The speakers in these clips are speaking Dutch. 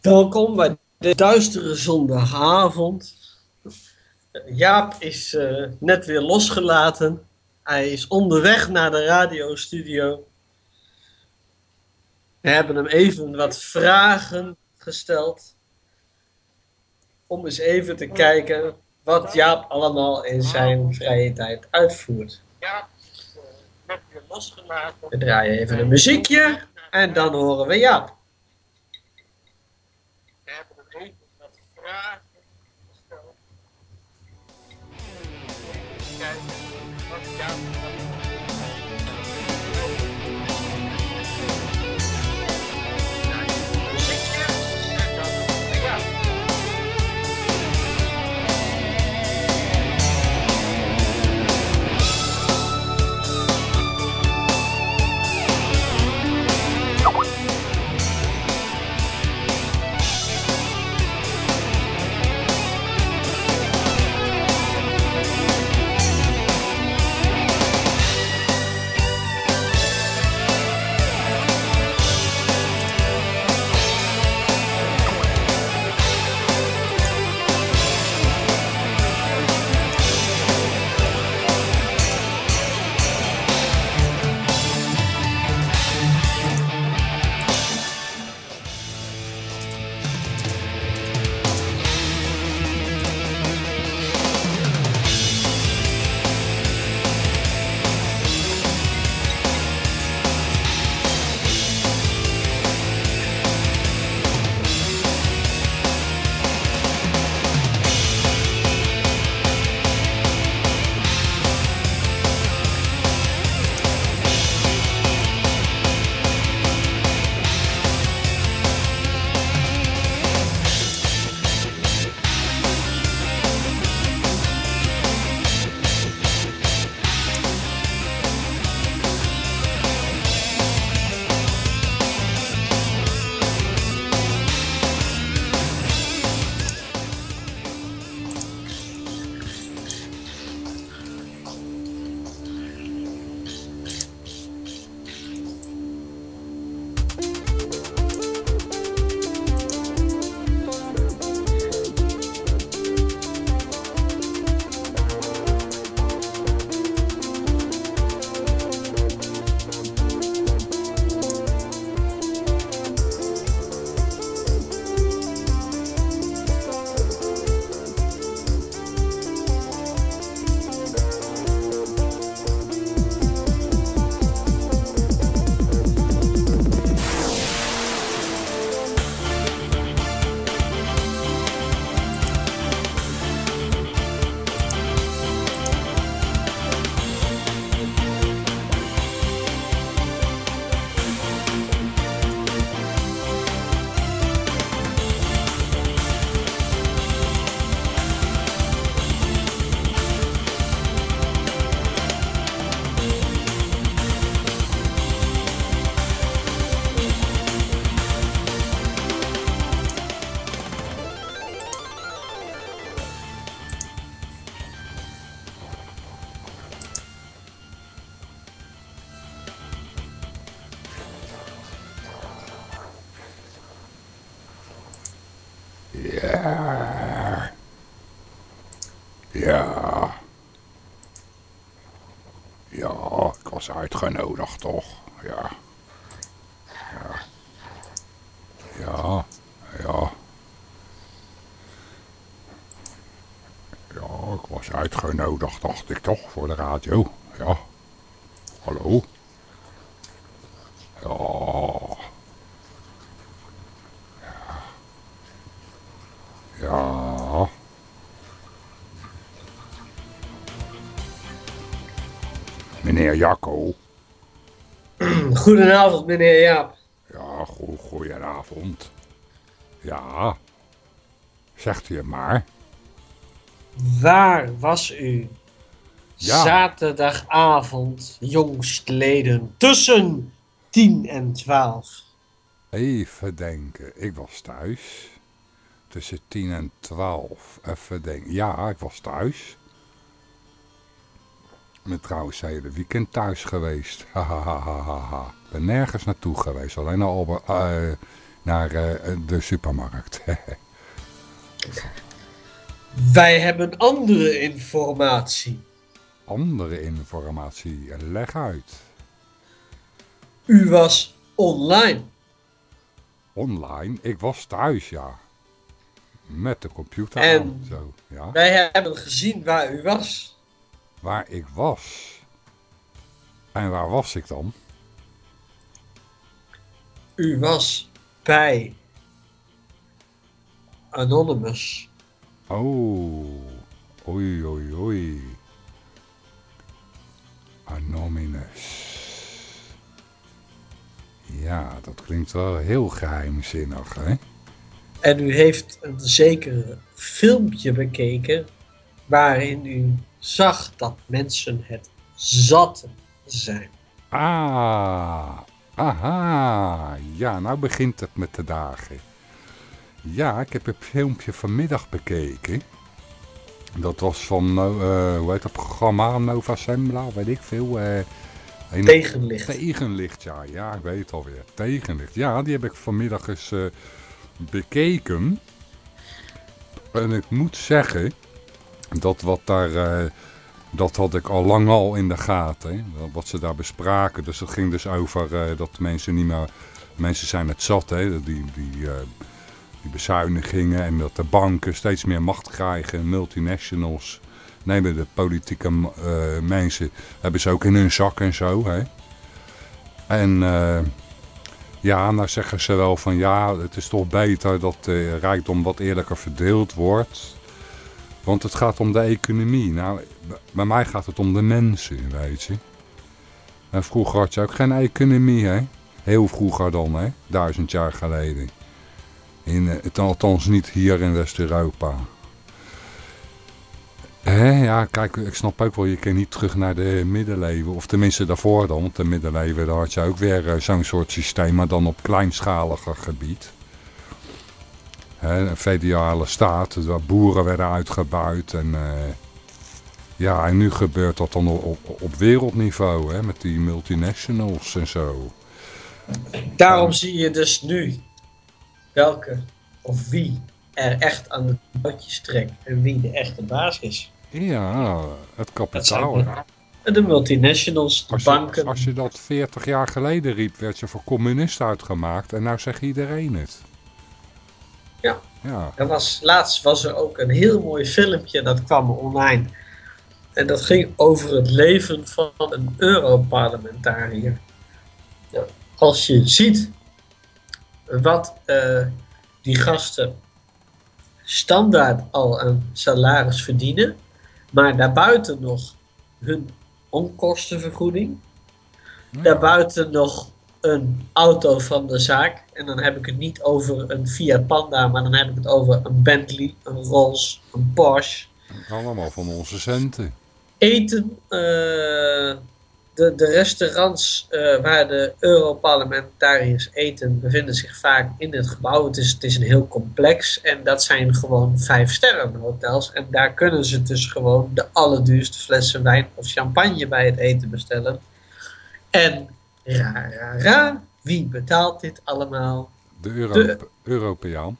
Welkom bij de duistere zondagavond. Jaap is eh, net weer losgelaten. Hij is onderweg naar de radiostudio. We hebben hem even wat vragen gesteld. Om eens even te kijken wat Jaap allemaal in zijn vrije tijd uitvoert. Jaap net weer losgelaten. We draaien even een muziekje en dan horen we Jaap. Ja. Ja. Ja, ik was uitgenodigd toch? Ja. Ja. Ja. Ja. Ja, ik was uitgenodigd, dacht ik toch, voor de radio. Ja. Goedenavond, meneer Jaap. Ja, go goedenavond. Ja. Zegt u het maar. Waar was u Ja. zaterdagavond jongstleden tussen 10 en 12? Even denken. Ik was thuis. tussen 10 en 12. Even denken. Ja, ik was thuis. Ik ben trouwens hele weekend thuis geweest. Hahaha. Ik ben nergens naartoe geweest. Alleen naar, Albert, eh, naar eh, de supermarkt. Wij hebben andere informatie. Andere informatie. Leg uit. U was online. Online? Ik was thuis, ja. Met de computer En- aan. Zo, ja. Wij hebben gezien waar u was. Waar ik was. En waar was ik dan? U was bij Anonymous. Oh, oei, oei, oei. Anonymous. Ja, dat klinkt wel heel geheimzinnig, hè? En u heeft een zeker filmpje bekeken waarin u zag dat mensen het zatten zijn. Ah, aha. Ja, nou begint het met de dagen. Ja, ik heb het filmpje vanmiddag bekeken. Dat was van, eh, hoe heet dat programma? Nova Sembla, weet ik veel. eh, een- Tegenlicht. Tegenlicht, ja. Ja, ik weet het alweer. Tegenlicht. Ja, die heb ik vanmiddag eens eh, bekeken. En ik moet zeggen, dat wat daar... eh, dat had ik al lang al in de gaten, hè, wat ze daar bespraken. Dus het ging dus over eh, dat mensen niet meer... Mensen zijn het zat, hè, die, die, eh, die bezuinigingen en dat de banken steeds meer macht krijgen. Multinationals nemen de politieke mensen, hebben ze ook in hun zak en zo. Hè. En eh, ja, nou zeggen ze wel van ja, het is toch beter dat de rijkdom wat eerlijker verdeeld wordt. Want het gaat om de economie. Nou, bij mij gaat het om de mensen, weet je. En vroeger had je ook geen economie, hè. Heel vroeger dan, hè. Duizend jaar geleden. In, eh, het- althans niet hier in West-Europa. Ja, kijk, ik snap ook wel, je kan niet terug naar de middeleeuwen. Of tenminste daarvoor dan, want de middeleeuwen daar had je ook weer eh, zo'n soort systeem, maar dan op kleinschaliger gebied. Hè, een federale staat, waar boeren werden uitgebuit. En, eh, ja, en nu gebeurt dat dan op, op, wereldniveau, hè, met die multinationals en zo. Daarom zie je dus nu welke of wie er echt aan de touwtjes trekt en wie de echte baas is. Ja, het kapitaal. de, de multinationals, de Als je, banken. als je dat 40 jaar geleden riep, werd je voor communist uitgemaakt. En nou zegt iedereen het. Ja. Ja. Er was, laatst was er ook een heel mooi filmpje dat kwam online. En dat ging over het leven van een Europarlementariër. Ja, als je ziet wat eh, die gasten standaard al aan salaris verdienen, maar daarbuiten nog hun onkostenvergoeding, daarbuiten nog een auto van de zaak. En dan heb ik het niet over een Fiat Panda, maar dan heb ik het over een Bentley, een Rolls, een Porsche. Allemaal van onze centen. Eten, eh, de, de restaurants eh, waar de Europarlementariërs eten bevinden zich vaak in het gebouw. Het is, het is een heel complex en dat zijn gewoon vijf sterren hotels. En daar kunnen ze dus gewoon de allerduurste flessen wijn of champagne bij het eten bestellen. En ra, ra, ra, wie betaalt dit allemaal? De, Euro De- Europeaan.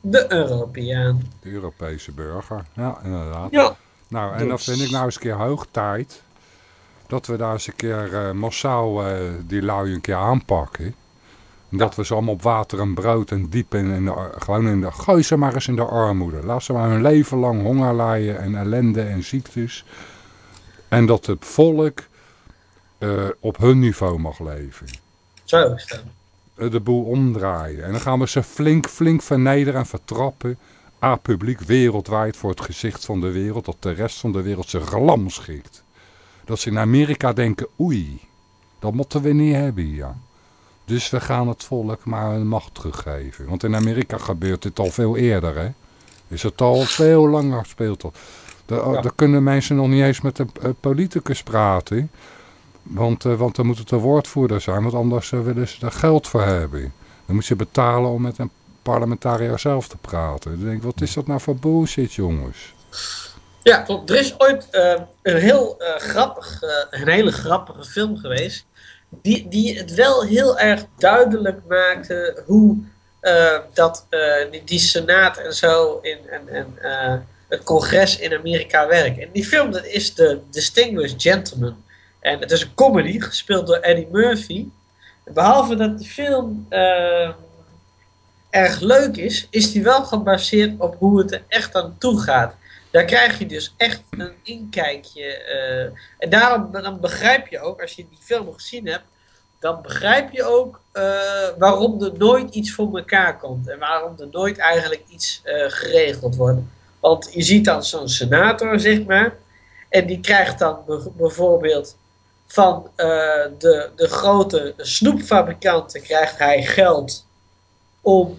De Europeaan. De Europese burger. Ja, inderdaad. Ja. Nou, en dan Dus- vind ik nou eens een keer hoog tijd dat we daar eens een keer eh, massaal eh, die lui een keer aanpakken. En dat we ze allemaal op water en brood en diep in, in de, gewoon in de, gooi ze maar eens in de armoede. Laat ze maar hun leven lang honger lijden en ellende en ziektes. En dat het volk eh, op hun niveau mag leven. Zo is dat. Eh, de boel omdraaien. En dan gaan we ze flink, flink vernederen en vertrappen. A publiek wereldwijd voor het gezicht van de wereld. Dat de rest van de wereld zich lam schikt. Dat ze in Amerika denken, oei, dat moeten we niet hebben hier. Dus we gaan het volk maar een macht teruggeven. Want in Amerika gebeurt dit al veel eerder, hè. Is het al veel langer speelt dat. Daar, Ja. daar kunnen mensen nog niet eens met een eh, politicus praten. Want, eh, want dan moet het een woordvoerder zijn, want anders eh, willen ze er geld voor hebben. Dan moet je betalen om met een parlementariër zelf te praten. Denk wat is dat nou voor bullshit, jongens? Ja. Er is ooit uh, een heel grappig, een hele grappige film geweest. Die, die het wel heel erg duidelijk maakte hoe dat die, die, senaat en zo in, en, en het congres in Amerika werken. En die film dat is The Distinguished Gentleman. En het is een comedy gespeeld door Eddie Murphy. Behalve dat de film erg leuk is, is die wel gebaseerd op hoe het er echt aan toe gaat. Daar krijg je dus echt een inkijkje. Uh, en daarom dan begrijp je ook, als je die film gezien hebt, dan begrijp je ook uh, waarom er nooit iets voor elkaar komt. En waarom er nooit eigenlijk iets uh, geregeld wordt. Want je ziet dan zo'n senator, zeg maar. En die krijgt dan bijvoorbeeld van de, de grote snoepfabrikanten krijgt hij geld om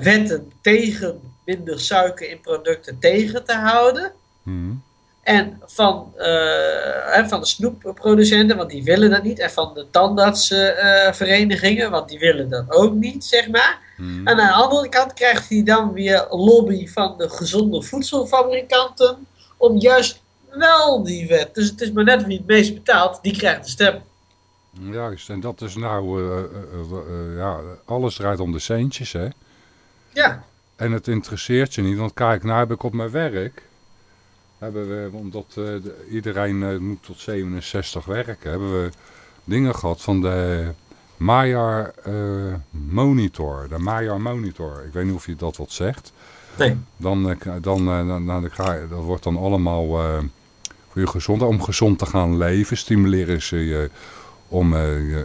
wetten tegen minder suiker in producten tegen te houden. Hmm. En van, uh, van de snoepproducenten, want die willen dat niet. En van de tandartsverenigingen, want die willen dat ook niet, zeg maar. Hmm. En aan de andere kant krijgt hij dan weer lobby van de gezonde voedselfabrikanten. Om juist wel die wet. Dus het is maar net wie het meest betaalt, die krijgt de stem. Juist, en dat is nou, uh, ja, alles draait om de centjes, hè? Ja. En het interesseert je niet, want kijk, nou heb ik op mijn werk, hebben we, omdat de, iedereen moet tot 67 werken, hebben we dingen gehad van de Maiar uh, Monitor. De Maiar Monitor, ik weet niet of je dat wat zegt. Nee. Dan, dan, dan, dan, dan dat wordt dan allemaal voor je gezond, om gezond te gaan leven, stimuleren ze je om uh, uh,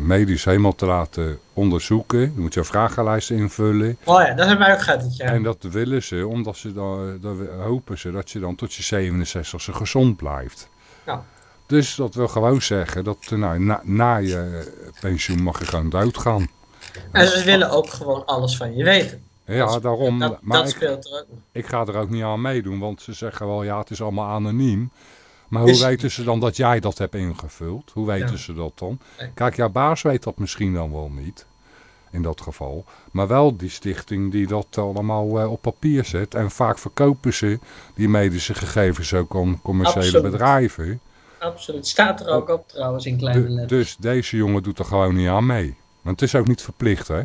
medisch helemaal te laten onderzoeken. Je moet je vragenlijst invullen. Oh ja, dat hebben wij ook gehad jaar. En dat willen ze, omdat ze dan, dan hopen ze dat je dan tot je 67e gezond blijft. Ja. Dus dat wil gewoon zeggen dat nou, na, na je pensioen mag je gewoon doodgaan. En ze willen ook gewoon alles van je weten. Ja, dat, daarom. Dat, maar dat ik, speelt er ook. Ik ga er ook niet aan meedoen, want ze zeggen wel, ja, het is allemaal anoniem. Maar hoe Is- weten ze dan dat jij dat hebt ingevuld? Hoe weten Ja. ze dat dan? Kijk, jouw baas weet dat misschien dan wel niet. In dat geval. Maar wel die stichting die dat allemaal eh, op papier zet. En vaak verkopen ze die medische gegevens ook aan commerciële Absoluut. bedrijven. Absoluut. Staat er ook op trouwens in kleine letters. dus deze jongen doet er gewoon niet aan mee. Want het is ook niet verplicht, hè?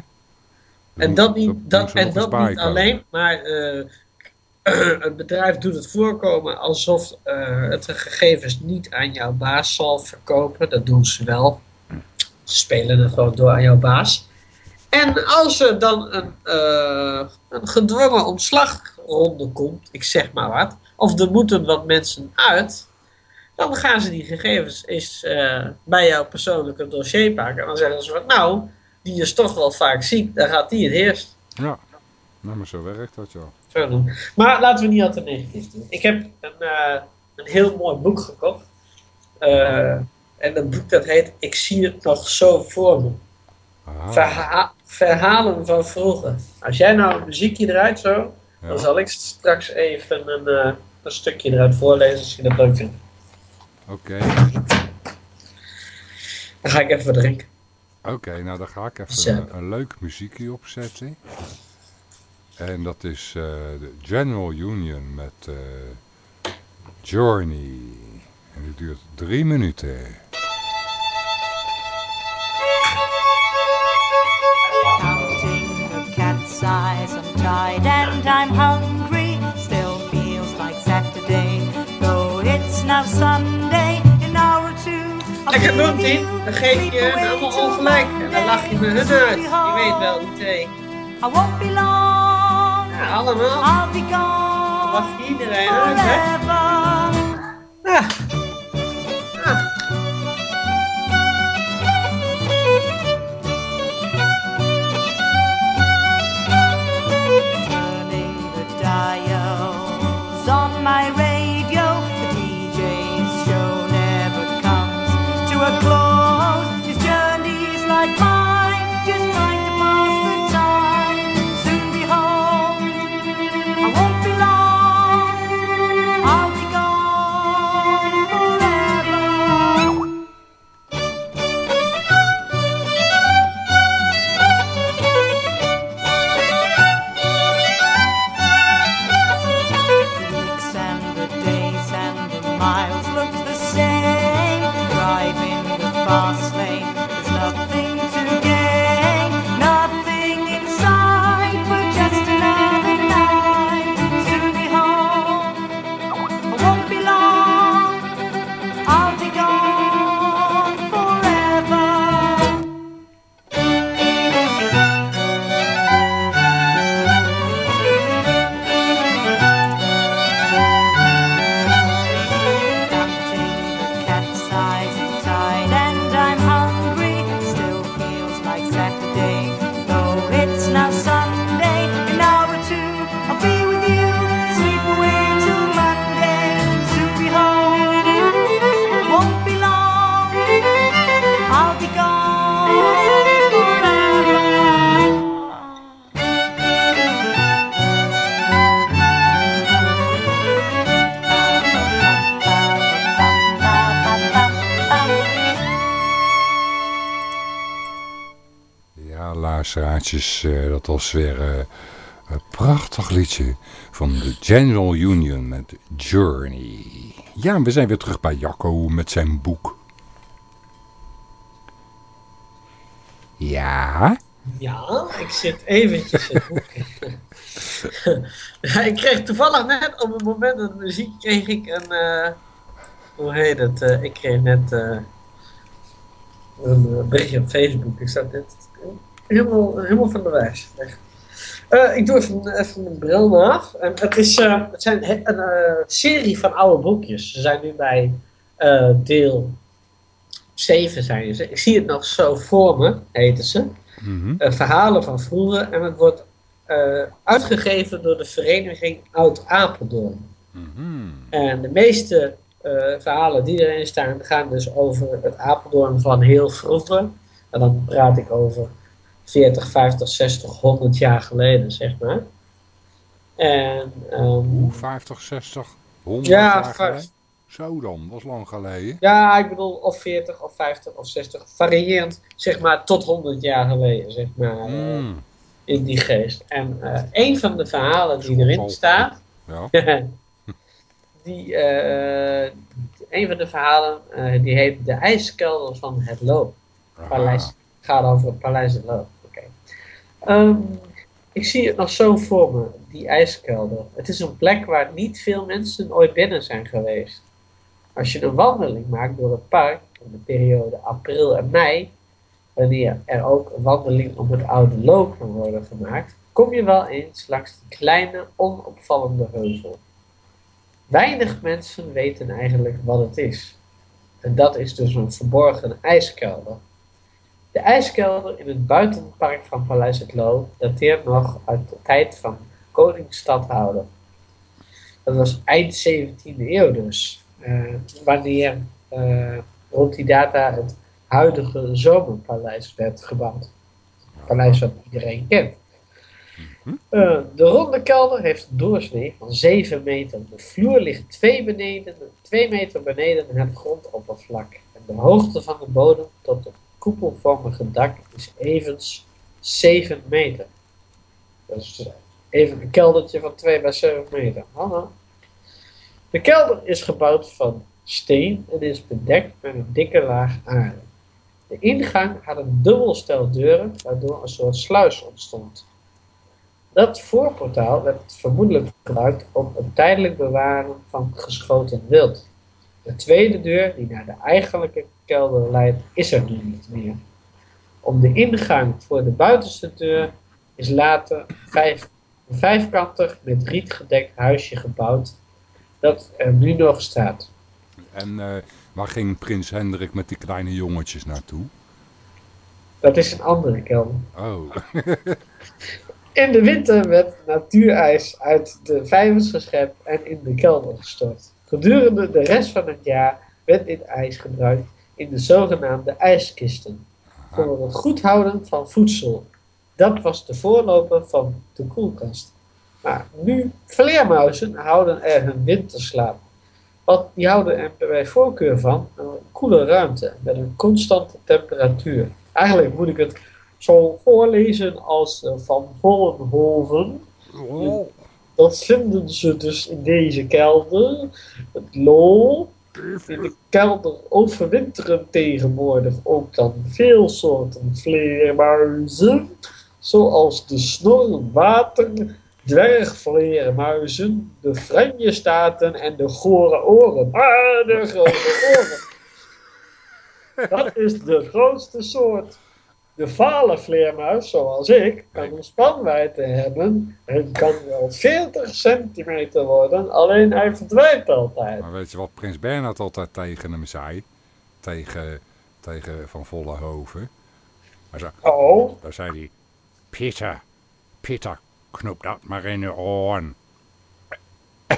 En dat niet, dat, en dat niet alleen, maar eh, het bedrijf doet het voorkomen alsof eh, het de gegevens niet aan jouw baas zal verkopen. Dat doen ze wel. Ze spelen het gewoon door aan jouw baas. En als er dan een, eh, een gedwongen ontslagronde komt, ik zeg maar wat, of er moeten wat mensen uit, dan gaan ze die gegevens eens bij jouw persoonlijke dossier pakken. En dan zeggen ze van, nou, die is toch wel vaak ziek, dan gaat die het eerst. Ja. Nou, maar zo werkt dat, ja. Zo doen. Maar laten we niet al te negatief doen. Ik heb een, eh, een heel mooi boek gekocht. Eh, en dat boek dat heet Ik zie het nog zo voor me. Ah, Verha- verhalen van vroeger. Als jij nou een muziekje eruit zo, dan zal ik straks even een, eh, een stukje eruit voorlezen als je dat leuk vindt. Oké. Dan ga ik even drinken. Oké, nou dan ga ik even een, een leuk muziekje opzetten. En dat is eh, de General Union met eh, Journey. En die duurt drie minuten. Counting the cat's eyes, I'm tired and I'm hungry. Still feels like Saturday, though it's now Sunday. Lekker doen, Tien. Dan geef je away allemaal ongelijk. En dan lach je me hun uit. Je weet wel, die twee. I won't be long. Ja, allemaal. I'll be gone. Lach je iedereen uit, hè? Forever. Eh, dat was weer eh, een prachtig liedje van de General Union met Journey. Ja, we zijn weer terug bij Jacco met zijn boek. Ja, Ja, ik zit eventjes ik kreeg toevallig net op het moment dat muziek kreeg ik een. eh, hoe heet het? ik kreeg net een berichtje op Facebook. Ik zat net helemaal, helemaal van de wijs. Eh, ik doe even, even mijn bril na. En het, is, eh, het zijn he- een eh, serie van oude boekjes. Ze zijn nu bij deel 7 zijn ze. Ik zie het nog zo voor me, heten ze mhm. verhalen van vroeger en het wordt uitgegeven door de vereniging Oud Apeldoorn. Mhm. En de meeste verhalen die erin staan gaan dus over het Apeldoorn van heel vroeger. En dan praat ik over 40, 50, 60, 100 jaar geleden, zeg maar. En Hoe, 50, 60, 100 ja, jaar geleden? Zo dan, dat is lang geleden. ja, ik bedoel of 40 of 50 of 60, variërend zeg maar tot 100 jaar geleden, zeg maar. eh, Mm, in die geest. En eh, een van de verhalen die erin staat, ja. die, eh, een van de verhalen, die heet De IJskelder van het Loop. Paleis, het gaat over het Paleis het Loop. Ehm, ik zie het nog zo voor me, die ijskelder. Het is een plek waar niet veel mensen ooit binnen zijn geweest. Als je een wandeling maakt door het park, in de periode april en mei, wanneer er ook een wandeling op het oude loop kan worden gemaakt, kom je wel eens langs die kleine, onopvallende heuvel. Weinig mensen weten eigenlijk wat het is. En dat is dus een verborgen ijskelder. De ijskelder in het buitenpark van Paleis het Loo dateert nog uit de tijd van koning Stadhouder. Dat was eind 17e eeuw dus. eh, wanneer eh, rond die data het huidige zomerpaleis werd gebouwd. Het paleis wat iedereen kent. Eh, de ronde kelder heeft een doorsnee van 7 meter. De vloer ligt 2 beneden, 2 meter beneden het grondoppervlak. En de hoogte van de bodem tot het koepelvormige dak is evens 7 meter. Dat is dus even een keldertje van 2 bij 7 meter. De kelder is gebouwd van steen en is bedekt met een dikke laag aarde. De ingang had een dubbel stel deuren, waardoor een soort sluis ontstond. Dat voorportaal werd vermoedelijk gebruikt om het tijdelijk bewaren van geschoten wild. De tweede deur, die naar de eigenlijke kelder leidt, is er nu niet meer. Om de ingang voor de buitenste deur is later vijf, een vijfkantig met riet gedekt huisje gebouwd, dat er nu nog staat. En eh, waar ging prins Hendrik met die kleine jongetjes naartoe? Dat is een andere kelder. Oh, In de winter werd natuurijs uit de vijvers geschept en in de kelder gestort. Gedurende de rest van het jaar werd dit ijs gebruikt in de zogenaamde ijskisten. Voor het goed houden van voedsel. Dat was de voorloper van de koelkast. Maar nu, vleermuizen houden er hun winterslaap. Want die houden er bij voorkeur van een koele ruimte met een constante temperatuur. Eigenlijk moet ik het zo voorlezen als eh, van Vollenhoven. oh. Dat vinden ze dus in deze kelder. Het lol. In de kelder overwinteren tegenwoordig ook dan veel soorten vleermuizen. Zoals de snorwater, dwergvleermuizen, de franjestaten en de gore oren. Ah, de grote oren. Dat is de grootste soort. De vale vleermuis, zoals ik, kan een spanwijdte hebben en kan wel 40 centimeter worden, alleen hij verdwijnt altijd. Maar weet je wat prins Bernhard altijd tegen hem zei? Tegen, tegen Van Vollenhoven. Hij zei, Oh, daar zei hij, Pieter, Pieter, knoop dat maar in uw oren.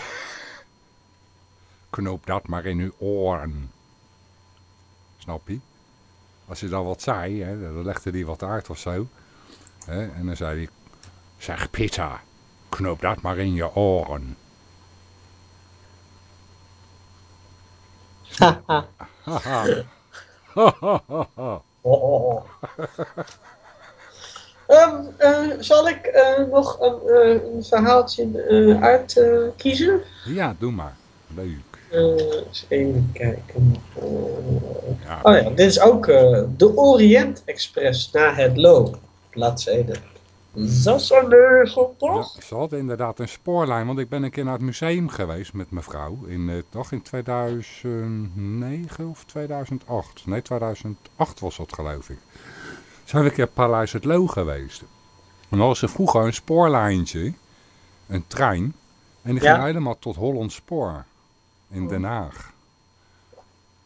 knoop dat maar in uw oren. Snap je? Als je dan wat zei, hè, dan legde hij wat uit of zo. Hè, en dan zei hij, zeg Pieter, knoop dat maar in je oren. haha. Haha. Oh, oh, oh. Ehm, eh, zal ik eh, nog een, eh, een verhaaltje eh uitkiezen? Ja, doe maar. Leuk. Eens even kijken. Eh, Ja, oh ja, dit is ook eh, de Orient Express naar het Lo. Bladzijde. Ja, ze hadden inderdaad een spoorlijn, want ik ben een keer naar het museum geweest met mijn vrouw. In, eh, toch in 2009 of 2008? Nee, 2008 was dat geloof ik. Zijn we een keer Paleis het Loo geweest. En dan was er vroeger een spoorlijntje, een trein. En die Ja. ging helemaal tot Holland Spoor in Den Haag.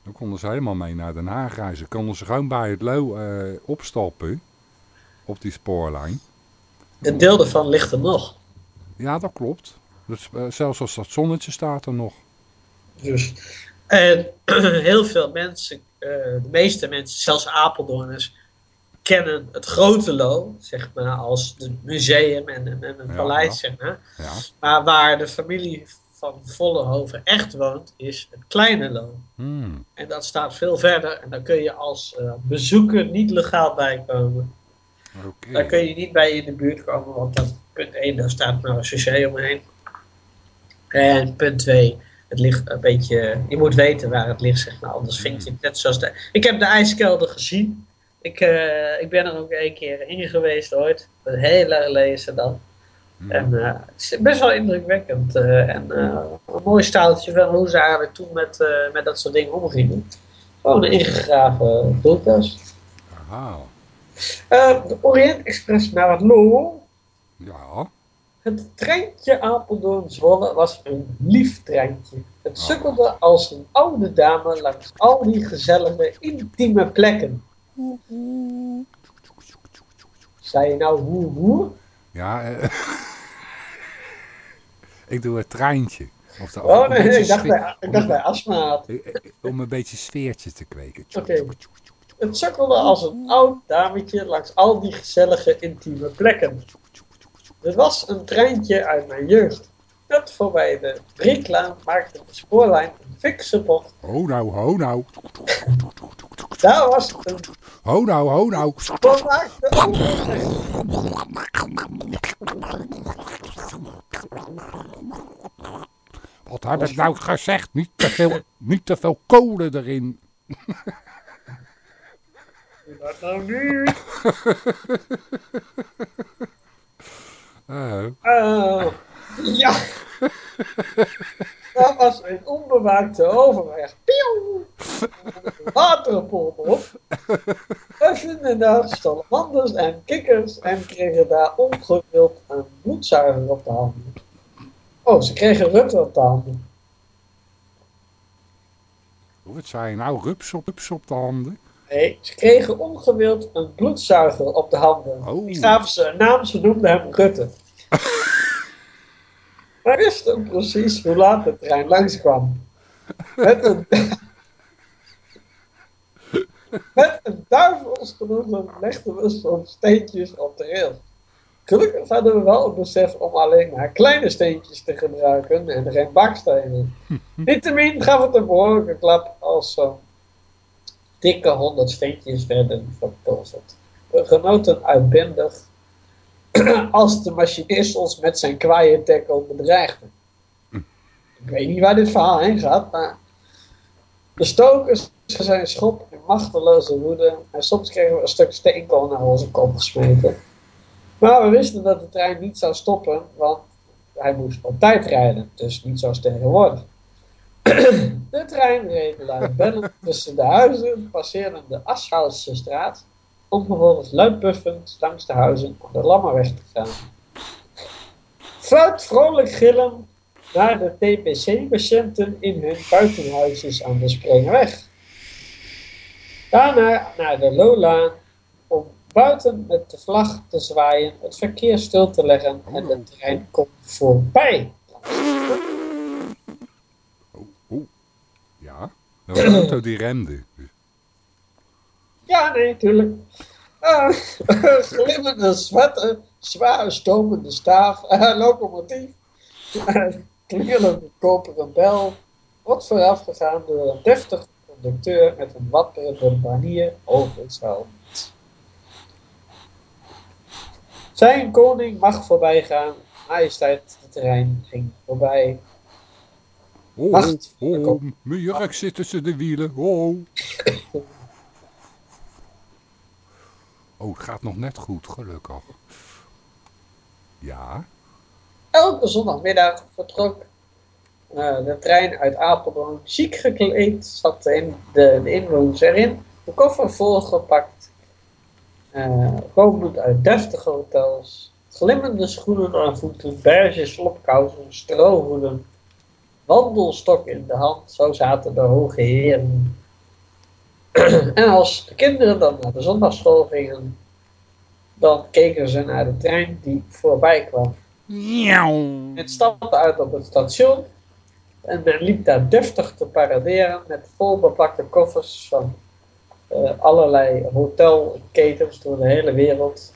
Dan konden ze helemaal mee naar Den Haag reizen. Konden ze gewoon bij het Loo eh, opstappen op die spoorlijn. Een deel ervan ligt er nog. Ja, dat klopt. Dus, eh, zelfs als dat zonnetje staat er nog. Dus, en heel veel mensen, eh, de meeste mensen, zelfs Apeldoorners, kennen het grote Lo, zeg maar, als het museum en, en, en een Ja, paleis, ja. zeg maar. Ja. Maar waar de familie van Vollenhoven echt woont, is het kleine Lo. Hmm. En dat staat veel verder en daar kun je als eh, bezoeker niet legaal bij komen. Daar kun je niet bij in de buurt komen, want dat punt 1, daar staat nou een CC omheen. En punt 2, het ligt een beetje, je moet weten waar het ligt, zeg maar, anders vind je het net zoals de... Ik heb de ijskelder gezien. Ik, eh, ik ben er ook één keer in geweest ooit. Heel erg lezen dan. Hmm. En eh, het is best wel indrukwekkend. eh, en eh, een mooi staaltje van hoe ze eigenlijk toen met, eh, met dat soort dingen omgingen. Gewoon een ingegraven. Eh, de Orient Express naar het Loo. Ja. Het treintje Apeldoorn-Zwolle was een lief treintje. Het sukkelde als een oude dame langs al die gezellige, intieme plekken. Zei je nou hoe hoe? Ja. eh, ik doe het treintje. Of de, Oh nee, beetje ik dacht, bij, ik dacht bij astma Om een beetje sfeertje te kweken. Oké. Het sukkelde als een oud dametje langs al die gezellige, intieme plekken. Het was een treintje uit mijn jeugd. Net voorbij de Brinklaan maakte de spoorlijn een fikse bocht. Ho nou, ho nou. Daar was een Ho nou, ho nou. volmaakte overweg. Wat heb ik nou gezegd? Niet te veel, niet te veel kolen erin. Wat nou nu? Eh, Eh, ja. Dat was een onbewaakte overweg. Pieuw! Waterpomp erop. We vinden daar salamanders en kikkers en kregen daar ongewild een bloedzuiger op de handen. Oh, ze kregen Rutte op de handen. wat zei je nou? Rups op, rups op de handen? Nee, ze kregen ongewild een bloedzuiger op de handen. Oh. Die gaven ze een naam, ze noemden hem Rutte. Wij wisten precies hoe laat de trein langskwam. Met een, met een duivelsgenoegen legden we zo'n steentjes op de rails. Gelukkig hadden we wel het besef om alleen maar kleine steentjes te gebruiken en geen bakstenen. Niettemin gaf het een behoorlijke klap als zo'n dikke honderd steentjes werden verpulverd. We genoten uitbundig als de machinist ons met zijn kwaaie tackle bedreigde. Ik weet niet waar dit verhaal heen gaat, maar de stokers zijn schop in machteloze woede en soms kregen we een stuk steenkool naar onze kop gesmeten. Maar we wisten dat de trein niet zou stoppen, want hij moest op tijd rijden, dus niet zoals tegenwoordig. De trein reed luidbellend tussen de huizen, passeerde de Ashoutse straat, om vervolgens luidpuffend langs de huizen aan de Lammerweg te gaan. Fluit vrolijk gillen naar de TPC-patiënten in hun buitenhuisjes aan de Sprengerweg. Daarna naar de Lolaan om buiten met de vlag te zwaaien, het verkeer stil te leggen en de trein komt voorbij. Ja. Dat was een auto die remde. Ja, nee, tuurlijk. Uh, glimmende, zwarte, zwaar stomende staaf, eh, locomotief, uh, klingelende koperen bel, wordt voorafgegaan door een deftige conducteur met een wapperende banier over het helm. Zijn koning mag voorbij gaan. Majesteit, de trein ging voorbij. Oh, Wacht, oh, mijn jurk zit tussen de wielen. Oh. Oh, het gaat nog net goed, gelukkig. Ja, Elke zondagmiddag vertrok eh, de trein uit Apeldoorn. Chic gekleed zat de, de, de inwoners erin. De koffer volgepakt. komend uit deftige hotels. Glimmende schoenen aan voeten. Beige slopkousen. Strohoeden. Wandelstok in de hand. Zo zaten de hoge heren. en als de kinderen dan naar de zondagschool gingen. Dan keken ze naar de trein die voorbij kwam. Het stapte uit op het station en men liep daar deftig te paraderen met vol beplakte koffers van eh, allerlei hotelketens door de hele wereld.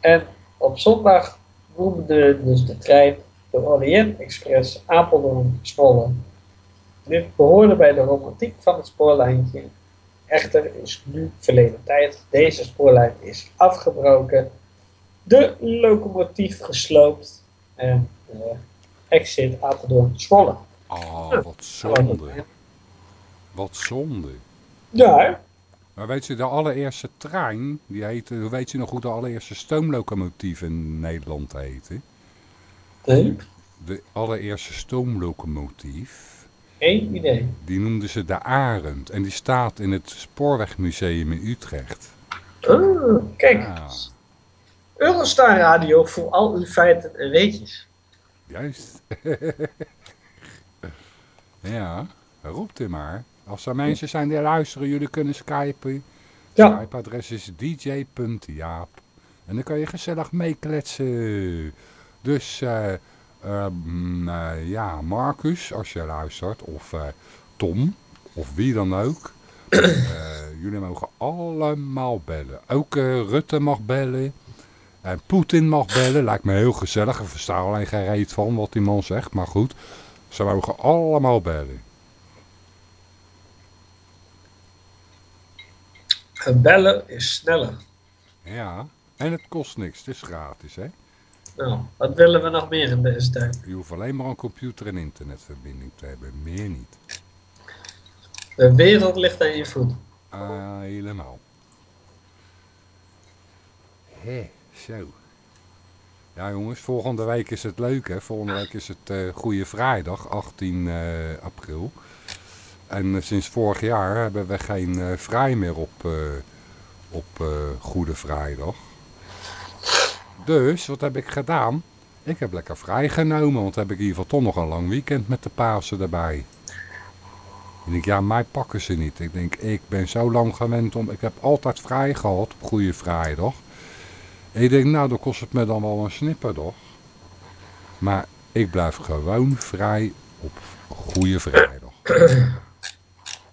En op zondag noemde dus de trein de Orient Express Apeldoorn Zwolle. Dit behoorde bij de romantiek van het spoorlijntje. Echter is nu verleden tijd. Deze spoorlijn is afgebroken de locomotief gesloopt en eh, exit Apeldoorn Zwolle. ah, wat zonde. Wat zonde. Ja, Maar weet je, de allereerste trein, die heette, weet je nog hoe de allereerste stoomlocomotief in Nederland heette? nee, De allereerste stoomlocomotief, geen idee. die noemden ze de Arend. En die staat in het Spoorwegmuseum in Utrecht. Ah, kijk, Ja, Eurostar Radio voor al uw feiten en weetjes. juist. ja, roept u maar. Als er mensen zijn die luisteren, jullie kunnen skypen. Ja, Skype-adres is dj.jaap. En dan kan je gezellig meekletsen. Dus, eh, ja, Marcus, als je luistert, of eh, Tom, of wie dan ook. Eh, jullie mogen allemaal bellen. Ook eh, Rutte mag bellen. En Poetin mag bellen. Lijkt me heel gezellig. Ik versta alleen geen reet van wat die man zegt. Maar goed, ze mogen allemaal bellen. en bellen is sneller. Ja, en het kost niks. Het is gratis, hè. Nou, wat willen we nog meer in deze tijd? Je hoeft alleen maar een computer en internetverbinding te hebben, meer niet. De wereld ligt aan je voet. Ah, helemaal. Hé, zo. Ja jongens, volgende week is het leuk hè. Volgende week is het eh Goede Vrijdag, 18 eh, april. En eh, sinds vorig jaar hebben we geen vrij meer op, op Goede Vrijdag. Dus, wat heb ik gedaan? Ik heb lekker vrijgenomen, want heb ik in ieder geval toch nog een lang weekend met de Pasen erbij. Ik denk, ja, mij pakken ze niet. Ik denk, ik ben zo lang gewend om... Ik heb altijd vrij gehad op Goede Vrijdag. En ik denk, nou, dan kost het me dan wel een snipperdag. Maar ik blijf gewoon vrij op Goede Vrijdag.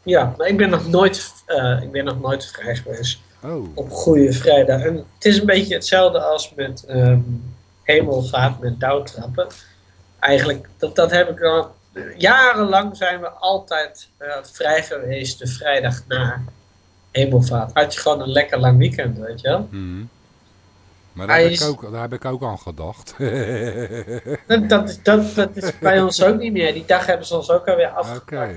Ja, maar ik ben nog nooit, eh, ik ben nog nooit vrij geweest Oh, op Goede Vrijdag. En het is een beetje hetzelfde als met ehm, hemelvaart met douwtrappen. Eigenlijk, dat, dat heb ik al... Jarenlang zijn we altijd eh, vrij geweest de vrijdag na hemelvaart. Had je gewoon een lekker lang weekend, weet je wel. mhm. Maar daar heb, ik ook, daar heb ik ook aan gedacht. Dat, dat, is- dat, dat is bij ons ook niet meer. Die dag hebben ze ons ook alweer Oké. afgepakt.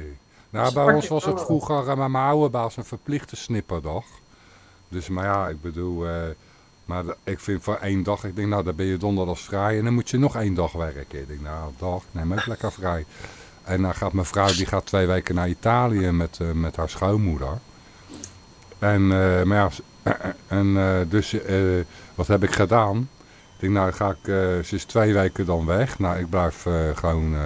Nou, Dus bij ons was het vroeger eh, met mijn oude baas een verplichte snipperdag. Dus, maar ja, ik bedoel, eh, maar ik vind voor één dag, ik denk, nou, dan ben je donderdag vrij en dan moet je nog één dag werken. Ik denk, nou, dag, neem ook lekker vrij. En dan gaat mijn vrouw, die gaat twee weken naar Italië met, eh, met haar schoonmoeder. En, eh, maar ja, en dus, wat heb ik gedaan? Ik denk, nou, ga ik, ze is twee weken dan weg. Nou, ik blijf gewoon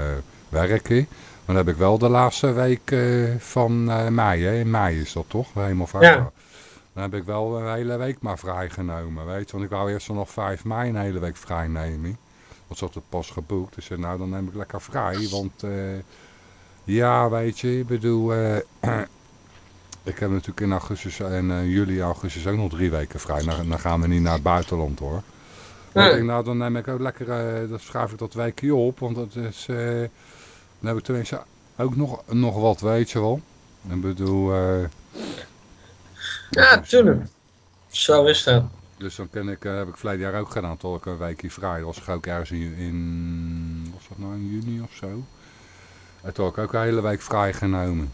werken. Dan heb ik wel de laatste week van mei, hè? In mei is dat toch? Helemaal vrij. Ja. Dan heb ik wel een hele week maar vrijgenomen, weet je. Want ik wou eerst nog 5 mei een hele week vrij nemen. Want ze had het pas geboekt. Dus nou dan neem ik lekker vrij. Want eh, ja, weet je, ik bedoel... eh, ik heb natuurlijk in augustus en eh, juli augustus ook nog drie weken vrij. Dan, dan gaan we niet naar het buitenland hoor. Maar Nee. denk, nou dan neem ik ook lekker, dan schrijf ik dat weekje op. Want dat is, dan heb ik tenminste ook nog, nog wat, weet je wel. Ik bedoel, eh, Ja, tuurlijk. Zo is dat. Dus dan ken ik, eh, heb ik verleden jaar ook gedaan, tot ik een weekje vrij was. Ik ook ergens in, in, was dat nou in juni of zo? En toen heb ik ook een hele week vrij genomen.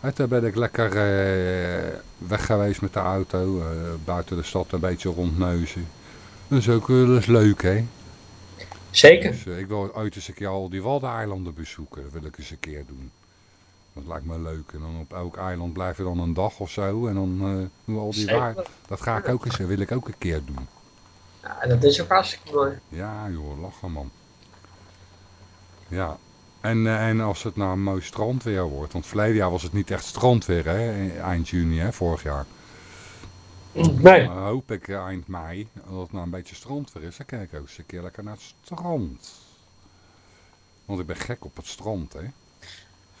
En toen ben ik lekker eh, weg geweest met de auto, eh, buiten de stad een beetje rondneuzen. Dat is ook wel eens leuk, hè? Zeker. Dus eh, ik wil ooit eens een keer al die Waddeneilanden bezoeken. Dat wil ik eens een keer doen. Dat lijkt me leuk. En dan op elk eiland blijven we dan een dag of zo. En dan eh, doen we al die waar. Dat ga ik ook eens, wil ik ook een keer doen. Ja, dat is ook hartstikke mooi. Ja joh, lachen man. Ja. En, eh, en als het nou een mooi strandweer wordt. Want verleden jaar was het niet echt strandweer hè. Eind juni hè, vorig jaar. Nee. Dan hoop ik eh, eind mei. Dat het nou een beetje strandweer is. Dan kijk ik ook eens een keer lekker naar het strand. Want ik ben gek op het strand hè.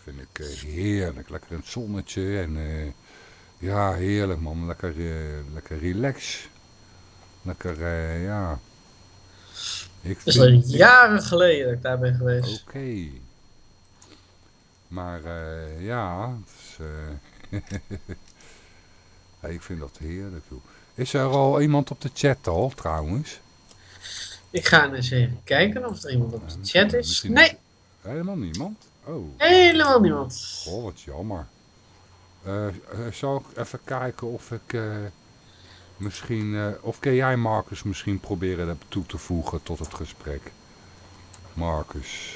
Vind ik eh, heerlijk. Lekker in het zonnetje. En eh, ja, heerlijk man. Lekker, eh, lekker relax. Lekker, ja. Ik Het is al jaren geleden dat ik daar ben geweest. Oké. Maar ja, ik vind dat heerlijk. Joh. Is er al iemand op de chat al trouwens? Ik ga eens even kijken of er iemand op de chat is. Nee, Helemaal niemand? Oh, helemaal niemand. goh, wat jammer. Eh, eh, zal ik even kijken of ik eh, misschien... of kun jij Marcus misschien proberen dat toe te voegen tot het gesprek? Marcus.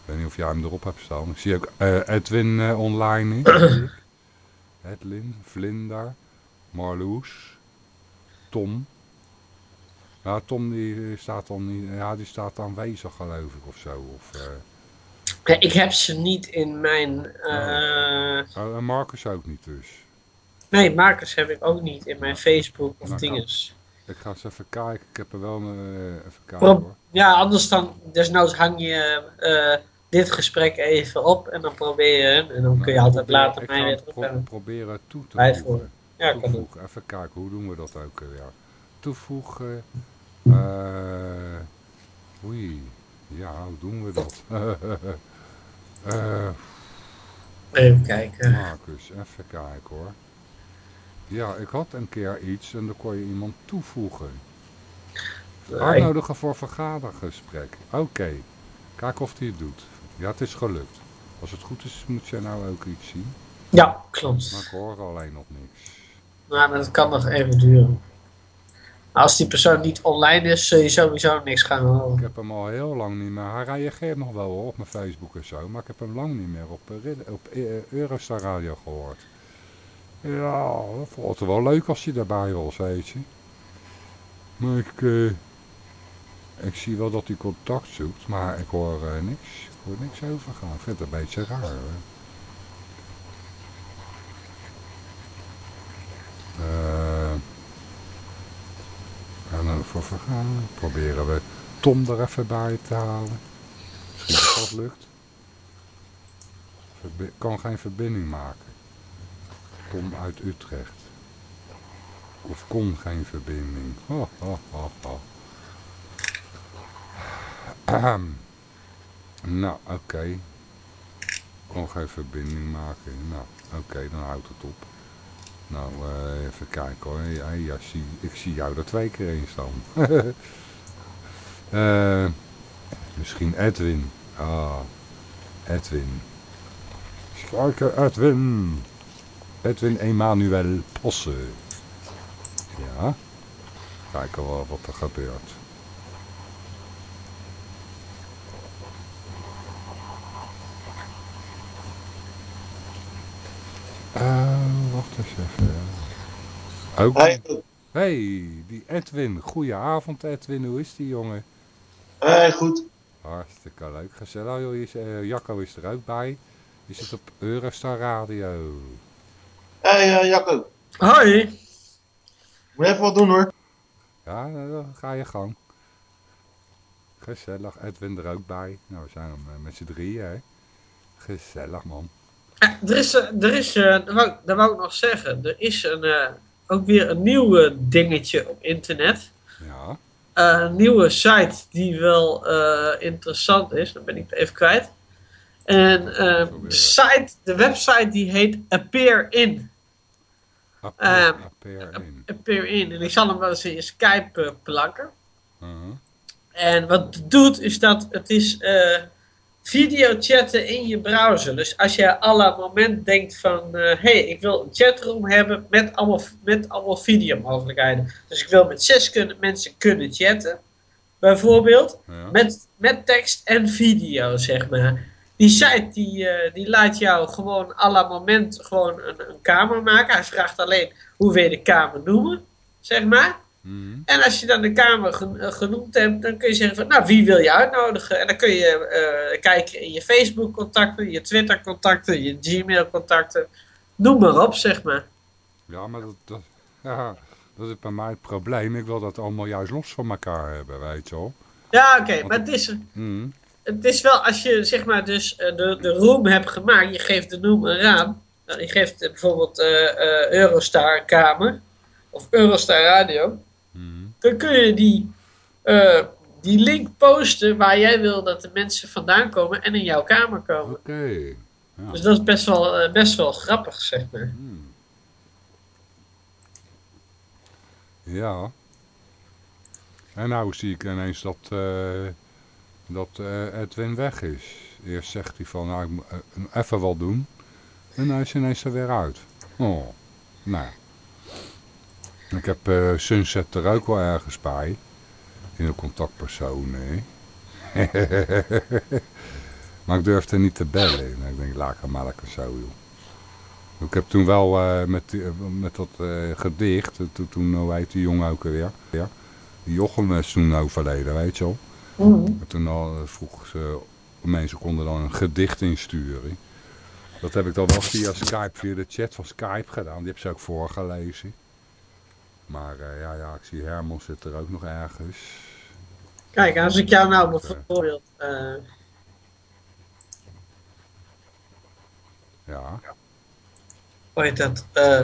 Ik weet niet of jij hem erop hebt staan. Ik zie ook Edwin online. Edwin, Vlinder, Marloes, Tom. Ja, Tom die staat dan niet, ja, die staat aanwezig geloof ik of zo. Of, ik heb ze niet in mijn... eh, oh, en Marcus ook niet dus. Nee, Marcus heb ik ook niet in mijn Facebook of Nou, dinges. Ik ga eens even kijken. Ik heb er wel eh, even kijken hoor. Ja, anders dan, desnoods hang je eh, dit gesprek even op en dan probeer je hem. En dan kun je Nou, altijd later ik mij weer terug pro- hebben. proberen toe te voegen. Ja, kan. Toevoegen. Even kijken, hoe doen we dat ook weer? Toevoegen. eh oei. Ja, hoe doen we dat? Eh, Even kijken. Marcus, even kijken hoor. Ja, ik had een keer iets en dan kon je iemand toevoegen. Uitnodigen voor vergadergesprek. Oké, kijk of hij het doet. Ja, het is gelukt. Als het goed is, moet jij nou ook iets zien. Ja, Maar klopt. ik hoor alleen nog niks. Nou, maar dat kan nog even duren. Als die persoon niet online is, zul je sowieso niks gaan Ik horen. heb hem al heel lang niet meer. Hij reageert nog wel op mijn Facebook en zo. Maar ik heb hem lang niet meer op, eh, op eh, Eurostar Radio gehoord. Ja, dat vond wel leuk als hij daarbij was, weet je. Maar ik, eh, ik zie wel dat hij contact zoekt, maar ik hoor eh, niks. Ik hoor niks overgaan. Ik vind het een beetje raar. Hè? Eh, en dan voor vergaan proberen we Tom er even bij te halen. Misschien dat dat lukt. Kan geen verbinding maken. Tom uit Utrecht. Of kon geen verbinding. Ho. Nou, oké. Kon geen verbinding maken. Nou, oké, dan houdt het op. Nou, eh, even kijken hoor. Ja, ik zie jou er twee keer in staan. Eh, misschien Edwin. Ah, Edwin. Kijken, Edwin. Edwin Emanuel Posse. Ja. Kijken we wat er gebeurt. Ook. Hey, Hey, die Edwin. Goedenavond Edwin, hoe is die jongen? hey, goed. Hartstikke leuk. Gezellig joh. Is, eh, Jacco is er ook bij. Je zit op Eurostar Radio. Hey, eh, Jacco. Hoi! Moet even wat doen hoor. Ja, nou, dan ga je gang. Gezellig. Edwin er ook bij. Nou, we zijn hem eh, met z'n drieën, hè. Gezellig, man. Eh, Er is, eh, er is eh, dat, wou, dat wou ik nog zeggen, er is een, ook weer een nieuw dingetje op internet. Ja. Een nieuwe site die wel interessant is, dan ben ik het even kwijt. En de, site, de website die heet Appear In. Ehm, APR1. Appear in. En ik zal hem wel eens in je Skype plakken. Uh-huh. En wat het doet, is dat het is eh video chatten in je browser. Dus als je la moment denkt van, hé, hey, ik wil een chatroom hebben met allemaal, met allemaal videomogelijkheden. Dus ik wil met zes kunnen, mensen kunnen chatten, bijvoorbeeld, Ja. met, met tekst en video, zeg maar. Die site die, eh, die laat jou gewoon à la moment gewoon een, een kamer maken. Hij vraagt alleen hoe wil je de kamer noemen, zeg maar. Mhm. En als je dan de kamer eh, genoemd hebt, dan kun je zeggen van, nou, wie wil je uitnodigen? En dan kun je eh, kijken in je Facebook contacten, je Twitter contacten, je Gmail contacten. Noem maar op, zeg maar. Ja, maar dat, dat, ja, dat is bij mij het probleem. Ik wil dat allemaal juist los van elkaar hebben, weet je wel. Ja, oké, maar het is, Mhm. het is wel, als je zeg maar dus eh, de, de room hebt gemaakt, je geeft de noem een raam. Nou, je geeft bijvoorbeeld eh, Eurostar een kamer, of Eurostar Radio. Dan kun je die, eh, die link posten waar jij wil dat de mensen vandaan komen en in jouw kamer komen. Oké. Ja. Dus dat is best wel, eh, best wel grappig, zeg maar. Hmm. Ja. En nou zie ik ineens dat, eh, dat Edwin weg is. Eerst zegt hij van, nou, ik moet even wat doen. En hij is ineens er weer uit. Oh, nou. Ik heb eh, Sunset er ook wel ergens bij. In de contactpersonen. hè. maar ik durfde niet te bellen. En ik denk, laat ik hem maar lekker zo, joh. Ik heb toen wel eh, met, eh, met dat gedicht, toen, toen hoe heet die jongen ook alweer? Ja. Jochem is toen overleden, weet je wel. En toen al, vroeg ze, mensen konden dan een gedicht insturen. Dat heb ik dan wel via Skype, via de chat van Skype gedaan. Die heb ze ook voorgelezen. Maar eh, ja, ja, ik zie Herman zit er ook nog ergens. Kijk, als ik jou nou bijvoorbeeld. eh, Ja, hoe heet dat? Eh,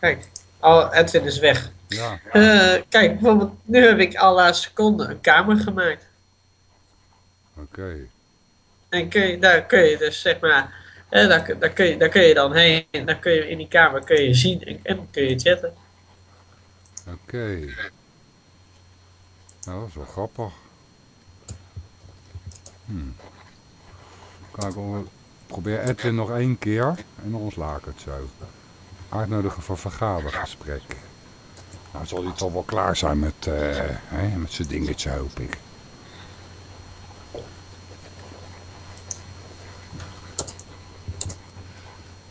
kijk, oh, Edwin is weg. ja. Eh, kijk, bijvoorbeeld, nu heb ik à la seconde een kamer gemaakt. Oké. En kun je, daar kun je dus zeg maar. eh, daar, daar, kun je, daar kun je dan heen. Dan kun je in die kamer kun je zien en, en kun je chatten. Oké. Nou, dat is wel grappig. Hmm. Probeer Edwin nog één keer en laat ik het zo. Uitnodigen voor vergadergesprek. Nou zal hij toch wel klaar zijn met, eh, met zijn dingetje hoop ik.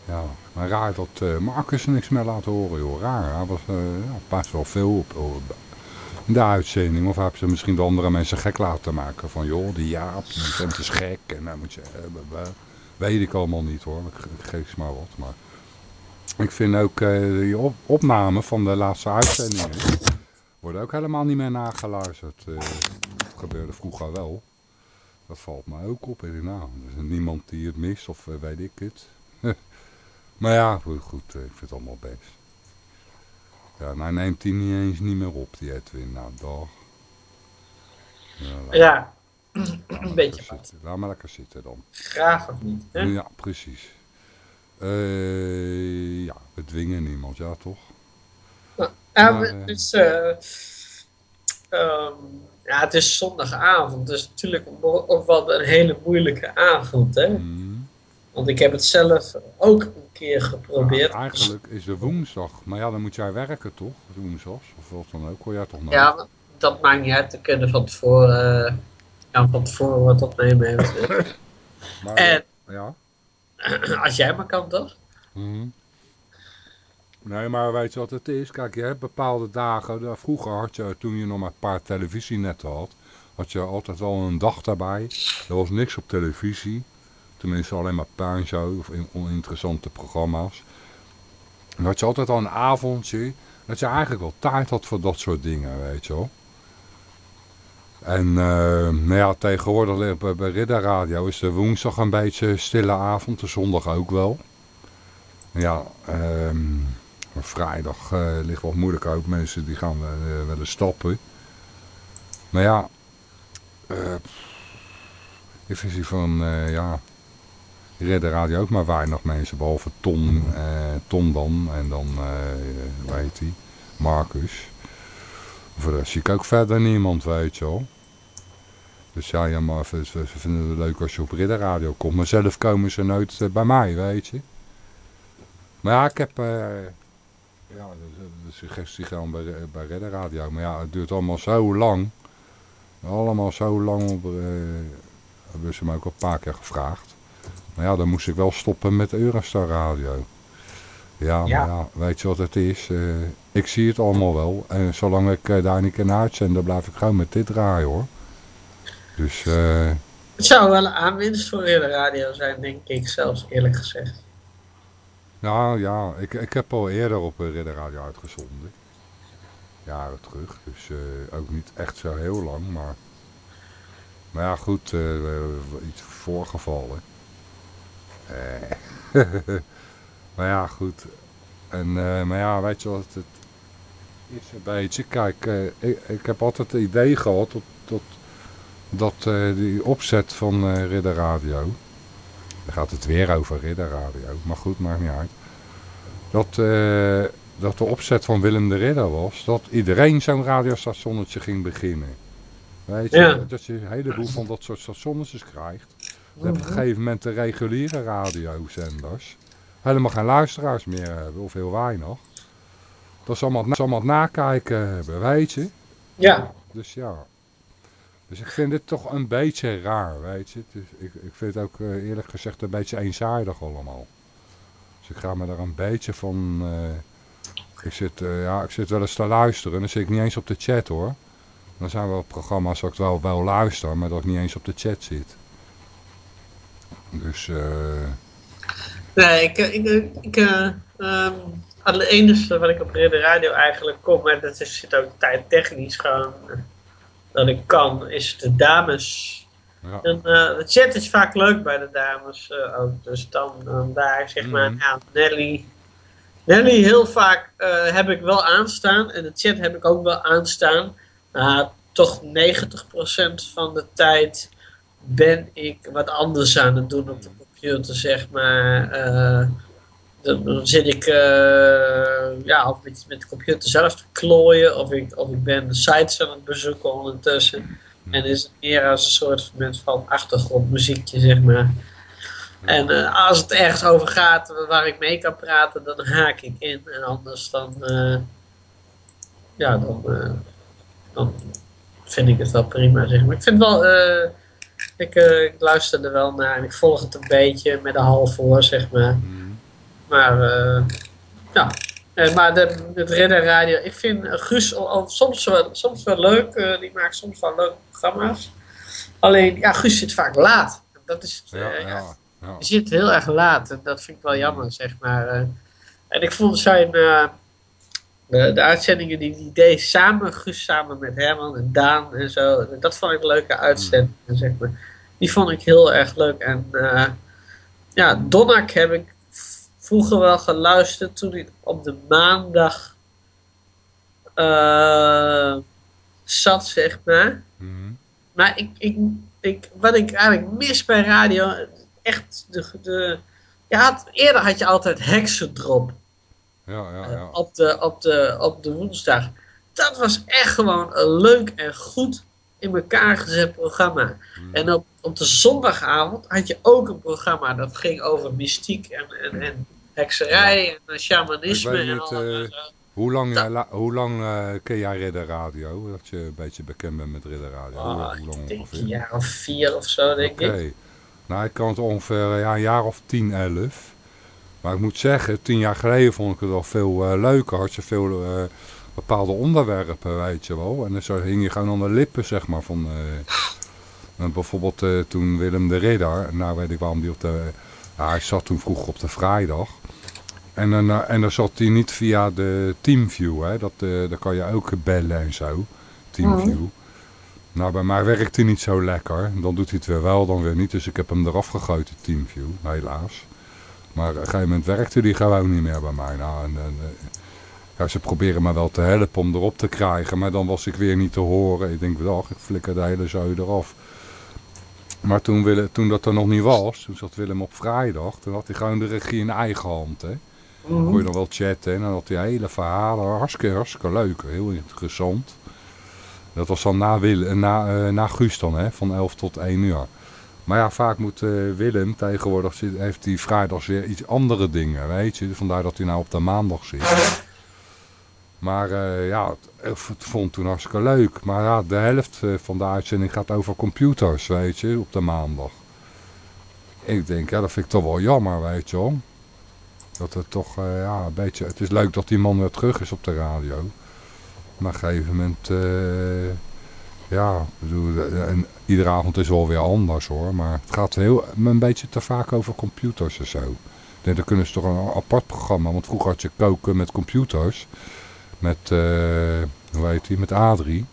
Ja, maar raar dat eh, Marcus niks meer laat horen, joh. Raar, hij was eh, ja, best wel veel op, de uitzending. Of hebben ze misschien de andere mensen gek laten maken. Van joh, die Jaap, die vent is gek. En dan moet je... weet ik allemaal niet hoor, ik, geef ze maar wat. Maar ik vind ook eh, die op, opnamen van de laatste uitzendingen... worden ook helemaal niet meer nageluisterd. Dat gebeurde vroeger wel. Dat valt me ook op. Nou, er is niemand die het mist of weet ik het. Maar ja, goed, goed, eh, ik vind het allemaal best. Ja, nou neemt hij niet eens niet meer op, die Edwin. Nou, dag. Ja, Ja, een beetje wat. Laat maar lekker zitten dan. Graag of niet. Hè? Ja, precies. Eh, ja, we dwingen niemand, ja toch? Ja, Maar, eh, dus, eh, ehm, ja, het is zondagavond, dus natuurlijk ook wel een hele moeilijke avond. Hè? Mhm. Want ik heb het zelf ook keer geprobeerd. Eigenlijk is de woensdag, maar ja, dan moet jij werken toch? Woensdags, of wat dan ook, hoor jij toch nog? Ja, dat maakt niet uit. We kunnen van tevoren, eh, ja, van tevoren wat opnemen eventueel. Maar, En ja. als jij maar kan, toch? Mhm. Nee, maar weet je wat het is? Kijk, je hebt bepaalde dagen. Vroeger had je, toen je nog maar een paar televisienetten had, had je altijd wel een dag daarbij. Er was niks op televisie. Tenminste alleen maar puinzo of in- oninteressante programma's. En had je altijd al een avondje. Dat je eigenlijk wel tijd had voor dat soort dingen, weet je wel. En eh, nou ja, tegenwoordig bij, bij Ridder Radio is de woensdag een beetje stille avond. De zondag ook wel. Ja, ehm, vrijdag eh, ligt wat moeilijk ook. Mensen die gaan wel, eh, wel eens stappen. Maar ja, ik vind die van, ja, Ridder Radio ook maar weinig mensen, behalve Tom, eh, Tom dan en dan, eh hoe heet hij, Marcus. Voor de rest zie ik ook verder niemand, weet je wel. Dus ja, ja maar ze, vinden het leuk als je op Ridder Radio komt. Maar zelf komen ze nooit eh, bij mij, weet je. Maar ja, ik heb eh, ja, de, suggestie gedaan bij, bij Ridder Radio. Maar ja, het duurt allemaal zo lang. Allemaal zo lang op... eh, hebben ze me ook al een paar keer gevraagd. Maar ja, dan moest ik wel stoppen met Eurostar Radio. Ja, Ja. maar ja, weet je wat het is? Eh, ik zie het allemaal wel. En zolang ik eh, daar niet kan uitzenden, blijf ik gewoon met dit draaien hoor. Dus eh, Het zou wel een aanwinst voor de radio zijn, denk ik zelfs eerlijk gezegd. nou ja, ik, ik heb al eerder op Ridder Radio uitgezonden. Jaren terug, dus ook niet echt zo heel lang, maar... Maar ja, goed, iets voorgevallen. Eh, maar ja, goed. En, eh, maar ja, weet je wat het is een beetje... Kijk, eh, ik, ik heb altijd het idee gehad dat, dat, dat die opzet van Ridder Radio... Dan gaat het weer over Ridder Radio, maar goed, maakt niet uit. Dat, dat de opzet van Willem de Ridder was dat iedereen zo'n radiostationnetje ging beginnen. Weet je, Ja. dat je een heleboel van dat soort stationnetjes krijgt. Dat op een gegeven moment de reguliere radiozenders helemaal geen luisteraars meer hebben, of heel weinig. Dat ze allemaal, allemaal het nakijken hebben, weet je. Ja, Dus ja. Dus ik vind dit toch een beetje raar, weet je. Is- ik, ik vind het ook eh, eerlijk gezegd een beetje eenzijdig allemaal. Dus ik ga me daar een beetje van... eh, ik, zit, eh, ja, ik zit wel eens te luisteren, dan zit ik niet eens op de chat hoor. Dan zijn wel programma's dat ik wel, wel luister, maar dat ik niet eens op de chat zit. Dus eh, nee, ik, ik, ik, ik eh, ehm, het enige wat ik op Ridder Radio eigenlijk kom, en dat is, zit ook tijdtechnisch gewoon, eh, dat ik kan, is de dames. ja. En, de chat is vaak leuk bij de dames ook, dus dan, daar zeg maar, Mhm. ja, Nelly. Nelly heel vaak heb ik wel aanstaan en de chat heb ik ook wel aanstaan. Maar toch 90% van de tijd ben ik wat anders aan het doen op de computer, zeg maar. Eh, dan, zit ik eh, ja, of met, met de computer zelf te klooien, of ik, of ik ben sites aan het bezoeken ondertussen. En is het meer als een soort van- achtergrondmuziekje, zeg maar. En eh, als het ergens over gaat waar ik mee kan praten, dan haak ik in. En anders dan, ja, dan, dan vind ik het wel prima, zeg maar. Ik vind wel, ik, eh, ik luister er wel naar en ik volg het een beetje met een half voor, zeg maar. Maar, eh, ja. Eh, maar de, het Ridder Radio, ik vind Guus al, al soms, wel, soms wel leuk. die maakt soms wel leuke programma's. Alleen, ja, Guus zit vaak laat. Dat is, het, ja, ja, ja, ja. je zit heel erg laat en dat vind ik wel jammer, zeg maar. en ik vond zijn, de, de uitzendingen die hij deed samen, Guus samen met Herman en Daan en zo, dat vond ik leuke uitzendingen, zeg maar. Die vond ik heel erg leuk. En eh, ja, Donnak heb ik vroeger wel geluisterd toen hij op de maandag eh, zat, zeg maar. Mhm. Maar ik, ik, ik, wat ik eigenlijk mis bij radio, echt de, de had, eerder had je altijd heksendrop ja, ja, eh, ja. op, de, op, de, op de woensdag. Dat was echt gewoon een leuk en goed in elkaar gezet programma. Mhm. En op, op de zondagavond had je ook een programma dat ging over mystiek en, en, en hekserij en eh, shamanisme. En niet, en eh. Hoe lang, la- hoe lang ken jij Ridder Radio? Dat je een beetje bekend bent met Ridder Radio. hoe, Ah, hoe lang ik denk ongeveer? een jaar of vier of zo, denk ik. Nou, ik kan het ongeveer ja, een jaar of 10, 11. Maar ik moet zeggen, tien jaar geleden vond ik het wel veel eh, leuker. Had je veel eh, bepaalde onderwerpen, weet je wel. En dan zo hing je gewoon aan de lippen, zeg maar. Van, eh, en bijvoorbeeld toen Willem de Ridder, nou weet ik waarom die op de... hij zat toen vroeger op de vrijdag. En dan, en dan zat hij niet via de Teamview, hè. Dat, daar kan je ook bellen en zo. Teamview. Nou, bij mij werkt hij niet zo lekker. Dan doet hij het weer wel, dan weer niet. Dus ik heb hem eraf gegooid, Teamview, helaas. Maar op een gegeven moment werkte die gewoon niet meer bij mij. Nou, en, en, eh, ja, ze proberen me wel te helpen om erop te krijgen. Maar dan was ik weer niet te horen. Ik denk, wel, ik flikker de hele zooi eraf. Maar toen, Willem, toen dat er nog niet was, toen zat Willem op vrijdag, toen had hij gewoon de regie in eigen hand. Hè. Dan kon je dan wel chatten en dan had hij hele verhalen, hartstikke, hartstikke leuk, heel interessant. Dat was dan na, Willem, na, eh, na Guus dan, hè, van 11 tot 1 uur. Maar ja, vaak moet eh, Willem tegenwoordig, zit, heeft hij vrijdags weer iets andere dingen, weet je. Vandaar dat hij nou op de maandag zit. Maar eh, ja, het- vond toen hartstikke leuk. Maar ja, de helft eh, van de uitzending gaat over computers, weet je, op de maandag. Ik denk, ja, dat vind ik toch wel jammer, weet je wel. Dat het toch, ja, een beetje... Het is leuk dat die man weer terug is op de radio. Maar op een gegeven moment, ja, bedoel, eh, en iedere avond is wel weer anders hoor. Maar het gaat heel, een beetje te vaak over computers en zo. Denk, dan kunnen ze toch een apart programma. Want vroeger had je koken met computers. Met, eh, hoe heet die, met Adrie.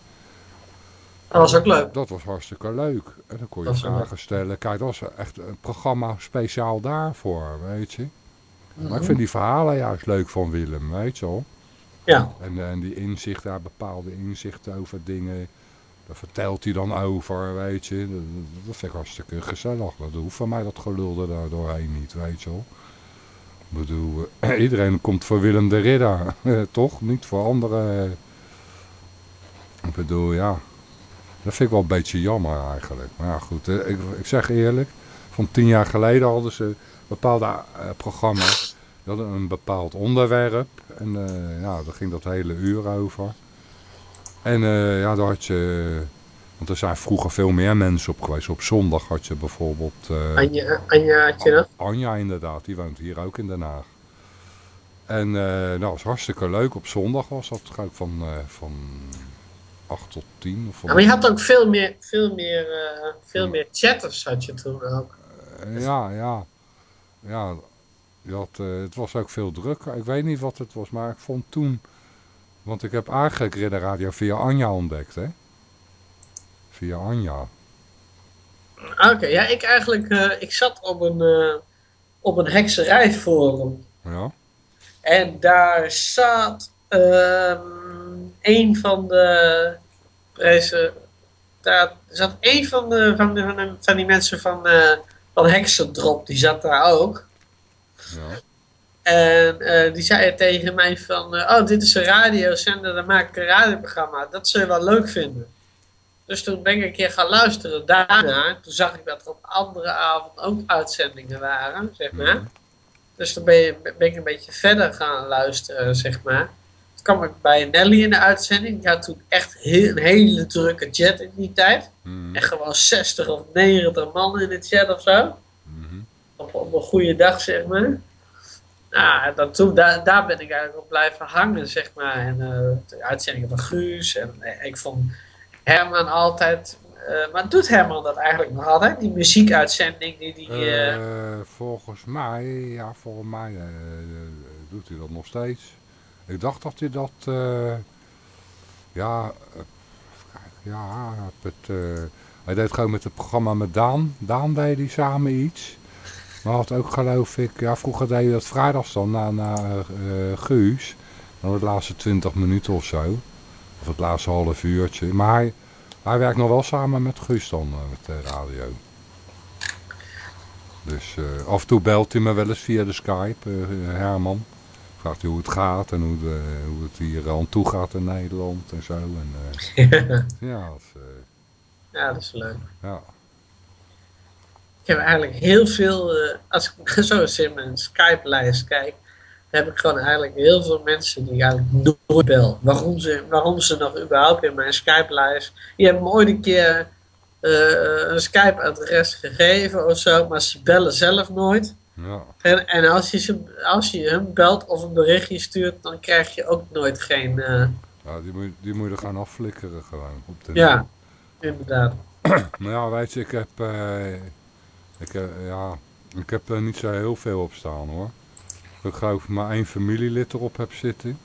Dat was ook leuk. Dat was hartstikke leuk. En dan kon je vragen stellen. Kijk, dat was echt een programma speciaal daarvoor, weet je. Maar Mhm. ik vind die verhalen juist leuk van Willem, weet je wel. Ja, En, en die inzicht, daar bepaalde inzichten over dingen. Vertelt hij dan over, weet je. Dat, vind ik hartstikke gezellig. Dat hoeft van mij dat gelul er daar doorheen niet, weet je wel. Ik bedoel, eh, iedereen komt voor Willem de Ridder, toch? Niet voor anderen. Ik bedoel, ja. Dat vind ik wel een beetje jammer eigenlijk. Maar ja, goed. eh, Ik, ik zeg eerlijk. Van tien jaar geleden hadden ze bepaalde eh, programma's. Hadden een bepaald onderwerp. En ja, daar ging dat hele uur over. En eh, ja, daar had je... Want er zijn vroeger veel meer mensen op geweest. Op zondag had je bijvoorbeeld... eh, Anja, Anja had je nog. Anja inderdaad, die woont hier ook in Den Haag. En eh nou, dat was hartstikke leuk. Op zondag was dat ik van, van 8 tot 10. Of van, Ja, maar je had ook veel meer, veel meer, veel meer chatters had je toen ook. Ja, ja. Ja, je had, het was ook veel drukker. Ik weet niet wat het was, maar ik vond toen... Want ik heb eigenlijk Ridder Radio via Anja ontdekt, hè. Via Anja. Oké, ja, ik eigenlijk, eh, ik zat op een, eh, op een hekserijforum. Ja. En daar zat ehm, een van de prijzen. Daar zat een van, de, van, de, van, de- van die mensen van, eh van Hexendrop, die zat daar ook. Ja. En eh, die zei tegen mij van, eh, oh dit is een radiozender, dan maak ik een radioprogramma. Dat zul je wel leuk vinden. Dus toen ben ik een keer gaan luisteren daarna. Toen zag ik dat er op andere avond ook uitzendingen waren, zeg maar. Mhm. Dus toen ben, je, ben ik een beetje verder gaan luisteren, zeg maar. Toen kwam ik bij Nelly in de uitzending. Die had toen echt heel, een hele drukke chat in die tijd. Mhm. Echt gewoon 60 of 90 man in de chat of zo. Mhm. Op, op een goede dag, zeg maar. Nou, dan toen, daar, daar ben ik eigenlijk op blijven hangen, zeg maar. En eh, de uitzendingen van Guus. En eh, ik vond Herman altijd... eh, maar doet Herman dat eigenlijk nog altijd? Die muziekuitzending die die... volgens mij, ja, volgens mij doet hij dat nog steeds. Ik dacht dat hij dat, ja, ja, het, hij deed gewoon met het programma met Daan. Daan deed hij samen iets. Maar had ook geloof ik, ja, vroeger deed hij dat vrijdags dan na, na eh, Guus. Dan de laatste 20 minuten of zo. Of het laatste half uurtje. Maar hij, hij werkt nog wel samen met Guus dan, eh, met de radio. Dus eh, af en toe belt hij me wel eens via de Skype, eh, Herman. Vraagt hij hoe het gaat en hoe, de, hoe het hier aan toe gaat in Nederland en zo. En, eh, ja, dat is, eh, ja, dat is leuk. ja. Ik heb eigenlijk heel veel, eh, als ik zo eens in mijn Skype-lijst kijk, dan heb ik gewoon eigenlijk heel veel mensen die ik eigenlijk nooit bel. Waarom ze, waarom ze nog überhaupt in mijn Skype-lijst. Die hebben me ooit een keer eh, een Skype-adres gegeven of zo, maar ze bellen zelf nooit. ja. En, en als, je ze, als je hem belt of een berichtje stuurt, dan krijg je ook nooit geen. eh, ja die, moet, die moet je gaan afflikkeren gewoon. Op de ja, inderdaad. Maar ja, weet je, ik heb, ik, eh, ja, ik heb er niet zo heel veel op staan hoor. Ik geloof maar één familielid erop heb zitten.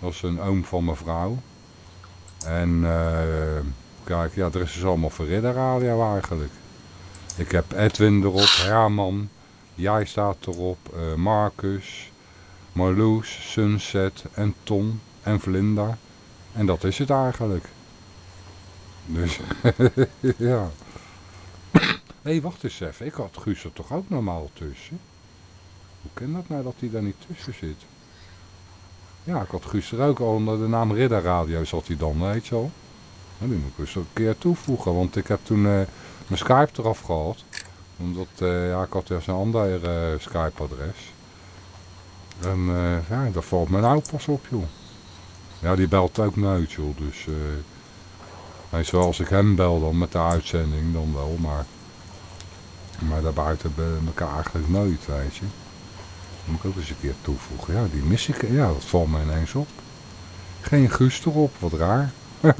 Dat is een oom van mijn vrouw. En eh, kijk, ja, er is dus allemaal voor Ridder Radio eigenlijk. Ik heb Edwin erop, Herman, jij staat erop, eh, Marcus, Marloes, Sunset en Tom en Vlinda. En dat is het eigenlijk. Dus, ja. Hé, wacht eens even. Ik had Guus er toch ook normaal tussen? Hoe kan dat nou dat hij daar niet tussen zit? Ja, ik had Guus er ook al onder de naam Ridder Radio zat hij dan, weet je wel. Die moet ik eens een keer toevoegen, want ik heb toen eh, mijn Skype eraf gehad. Omdat, eh, ja, ik had dus een ander eh, Skype-adres. En ja, daar valt me nou pas op, joh. Ja, die belt ook nooit, joh. Dus, eh weet je wel, als ik hem bel dan met de uitzending, dan wel, maar... Maar daarbuiten ben elkaar eigenlijk nooit, weet je. Dat moet ik ook eens een keer toevoegen. Ja, die mis ik. Ja, dat valt me ineens op. Geen Guus erop, wat raar.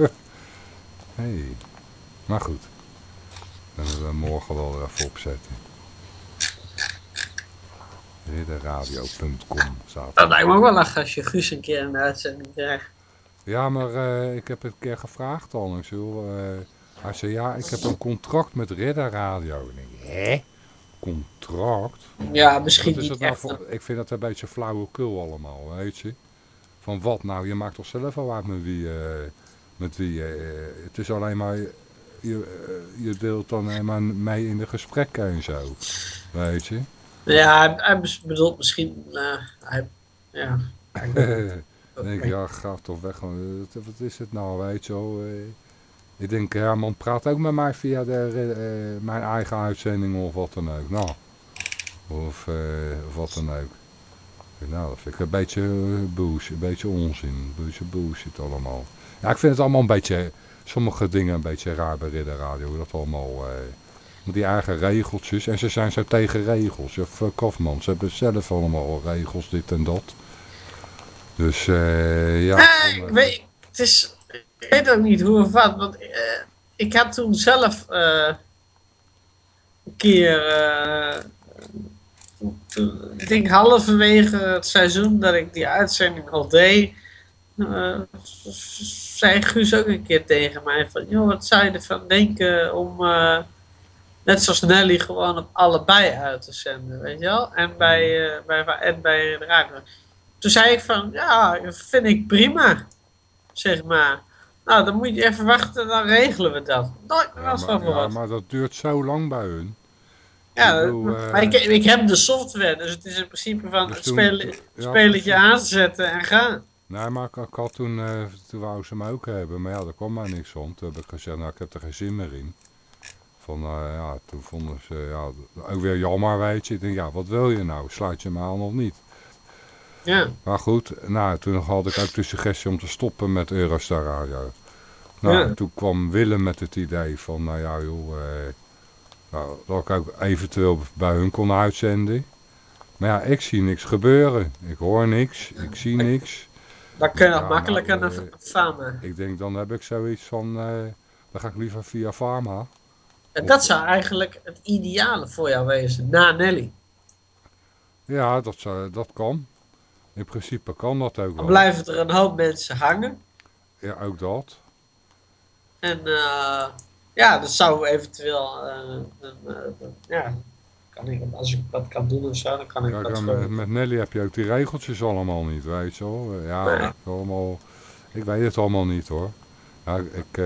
hey. Maar goed. Dan we we morgen wel even opzetten. Ridderradio.com Dat lijkt me ook wel lachen als je Guus een keer een uitzending krijgt. Ja, maar eh, ik heb het een keer gevraagd al. Ik eh, hij zei, ja, ik heb een contract met Ridder Radio. Ik denk, hè? Contract? Ja, misschien Wat is niet nou echt. voor, ik vind dat een beetje flauwekul allemaal, weet je. Van wat nou, je maakt toch zelf al uit met wie, eh, met wie eh, het is alleen maar, je, eh, je deelt dan alleen maar mee in de gesprekken en zo, weet je. Ja, hij, bedoelt misschien... eh, hij, ja. denk ik, ja, ga toch weg. Wat, wat is het nou, weet je wel. Eh. Ik denk, Herman praat ook met mij via de, eh, mijn eigen uitzending of wat dan ook. Nou, of, eh, of wat dan ook. Nou, dat vind ik een beetje bullshit, een beetje onzin, een beetje bullshit allemaal. Ja, ik vind het allemaal een beetje, sommige dingen een beetje raar bij Ridder Radio. Dat allemaal, eh, met die eigen regeltjes. En ze zijn zo tegen regels. Ja, fuck off man, ze hebben zelf allemaal regels, dit en dat. Dus, eh, ja. Ik eh, weet, het is, ik weet ook niet hoe of wat, want eh, ik had toen zelf eh, een keer, eh, ik denk halverwege het seizoen dat ik die uitzending al deed, zei Guus ook een keer tegen mij van, joh, wat zou je ervan denken om, net zoals Nelly, gewoon op allebei uit te zenden, weet je wel? En bij, eh, bij, en bij de. Toen zei ik van, ja, vind ik prima, zeg maar. Nou, dan moet je even wachten, dan regelen we dat. Ja, wat van maar, ja, maar dat duurt zo lang bij hun. Ja, ik bedoel, eh, ik, ik heb de software, dus het is in principe van Dus het toen- spele- ja, spelletje aanzetten en gaan. Nee, maar ik, ik had toen, eh, toen wou ze me ook hebben, maar ja, daar kwam maar niks van. Toen heb ik gezegd, nou, ik heb er geen zin meer in. Van, eh, ja, toen vonden ze, ja, ook weer jammer, weet je. Ik denk, ja, wat wil je nou? Sluit je me aan of niet? Ja, Maar goed, nou, toen had ik ook de suggestie om te stoppen met Eurostar Radio. Nou, Ja. toen kwam Willem met het idee van, nou ja, joh, eh, nou, dat ik ook eventueel bij hun kon uitzenden. Maar ja, ik zie niks gebeuren. Ik hoor niks, ik zie niks. dan kun je Ja, nog makkelijker nou, naar eh, fama. Ik denk, dan heb ik zoiets van, eh, dan ga ik liever via Pharma. En dat zou eigenlijk het ideale voor jou wezen, na Nelly. Ja, dat, zou, dat kan. In principe kan dat ook Dan wel. blijven er een hoop mensen hangen. Ja, ook dat. En eh, ja, dat zou eventueel, eh, eh, ja, kan ik, als ik dat kan doen of zo, dan kan ik Kijk, dat en met, met Nelly heb je ook die regeltjes allemaal niet, weet je wel. Ja, Nee. allemaal, ik weet het allemaal niet hoor. Ja, ik,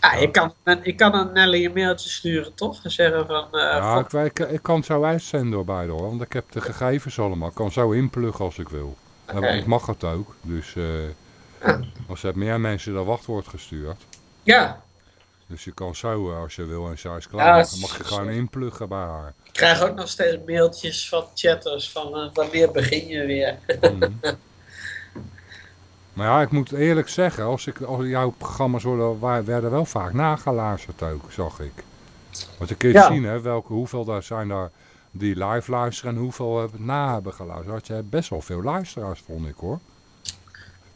Ja, je kan, ik kan een Nelly een mailtje sturen, toch? En zeggen van, eh, ja, ik, ik, ik kan het zo uitzenden door beide hoor, want ik heb de gegevens allemaal. Ik kan zo inpluggen als ik wil. En Oké. ik mag het ook, dus eh, als er meer mensen dan wachtwoord gestuurd. ja, Dus je kan zo, eh, als je wil en zij is klaar, Ja, dan mag je gewoon inpluggen bij haar. ik krijg ook nog steeds mailtjes van chatters van, wanneer begin je weer? Mhm. Maar ja, ik moet eerlijk zeggen, als, ik, als jouw programma's worden, werden wel vaak nageluisterd ook, zag ik. Want je kunt Ja. zien, hè, welke, hoeveel daar zijn daar die live luisteren en hoeveel hebben na hebben geluisterd. Had je best wel veel luisteraars, vond ik hoor.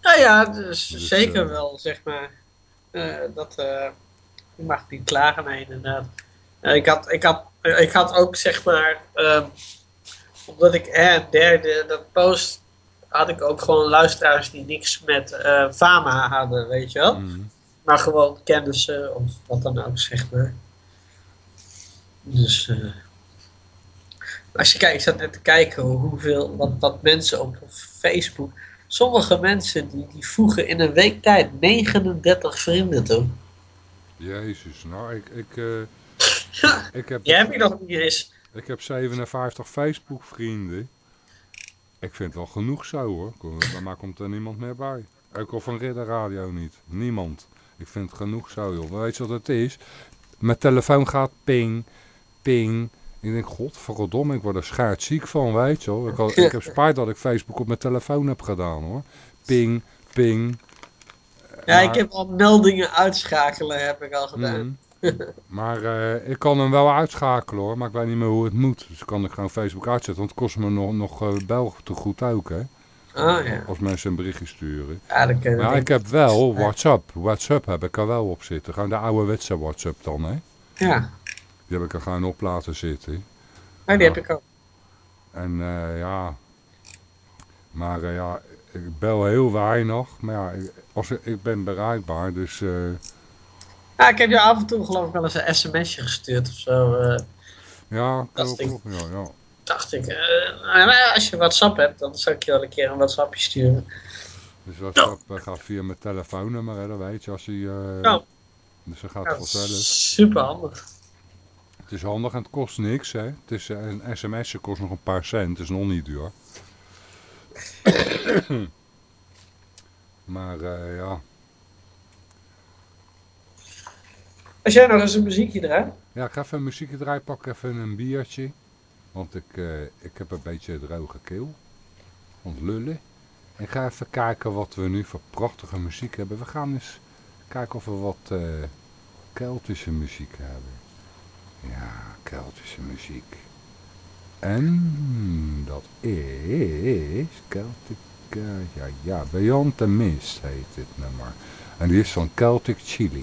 Nou ja, dus Dus, zeker eh, wel, zeg maar. Eh, dat, eh, je mag niet klagen, nee, inderdaad. Eh, ik, had, ik, had, eh, ik had ook, zeg maar, ehm, omdat ik eh, derde, dat post, had ik ook gewoon luisteraars die niks met eh, fama hadden, weet je wel. Mhm. Maar gewoon kennissen of wat dan ook, zeg maar. Dus, eh, als je kijkt, ik zat net te kijken hoeveel, wat, wat mensen op Facebook. Sommige mensen die, die voegen in een week tijd 39 vrienden toe. Jezus, nou ik, ik, eh, Ik heb, jij hebt je nog niet eens. ik heb 57 Facebook vrienden. Ik vind het wel genoeg zo hoor. Kom, mij komt er niemand meer bij. Ook al van Ridder Radio niet. Niemand. Ik vind het genoeg zo joh. Maar weet je wat het is? Mijn telefoon gaat ping, ping. Ik denk, godverdomme, ik word er schaardziek van, weet je wel. Ik, had- ik heb spijt dat ik Facebook op mijn telefoon heb gedaan hoor. Ping, ping. Ja, Maar- ik heb al meldingen uitschakelen, heb ik al gedaan. Mhm. Maar eh, ik kan hem wel uitschakelen hoor, maar ik weet niet meer hoe het moet. Dus kan ik gewoon Facebook uitzetten, want het kost me nog, nog uh, bel te goed ook hè. Oh ja. Als mensen een berichtje sturen. Ja, dat kan Maar ik. heb wel WhatsApp. WhatsApp heb ik er wel op zitten. Gewoon de ouderwetse WhatsApp dan hè. Ja, Die heb ik er gewoon op laten zitten. maar die heb ik ook. En eh, ja, maar eh, ja, ik bel heel weinig. Maar ja, ik, als, ik- ik ben bereikbaar, dus eh, Ja, ik heb je af en toe geloof ik wel eens een sms'je gestuurd of zo. eh, ja, stinkt. klopt, ja, ja. dacht ik, eh, nou als je WhatsApp hebt, dan zou ik je wel een keer een WhatsAppje sturen. Dus WhatsApp eh, gaat via mijn telefoonnummer, hè, dat weet je, als hij... Ja. Dus dat gaat Ja, vanzelf. super handig. Het is handig en het kost niks, hè. Het is, een sms'je kost nog een paar cent, het is nog niet duur. maar ja, Als jij nog eens een muziekje draait. Ja, ik ga even een muziekje draaien, pak even een biertje. Want ik, eh, ik heb een beetje droge keel. Want lullen. En ga even kijken wat we nu voor prachtige muziek hebben. We gaan eens kijken of we wat eh, Keltische muziek hebben. Ja, Keltische muziek. En dat is Celtic... ja, ja, Beyond the Mist heet dit nummer. En die is van Celtic Chili.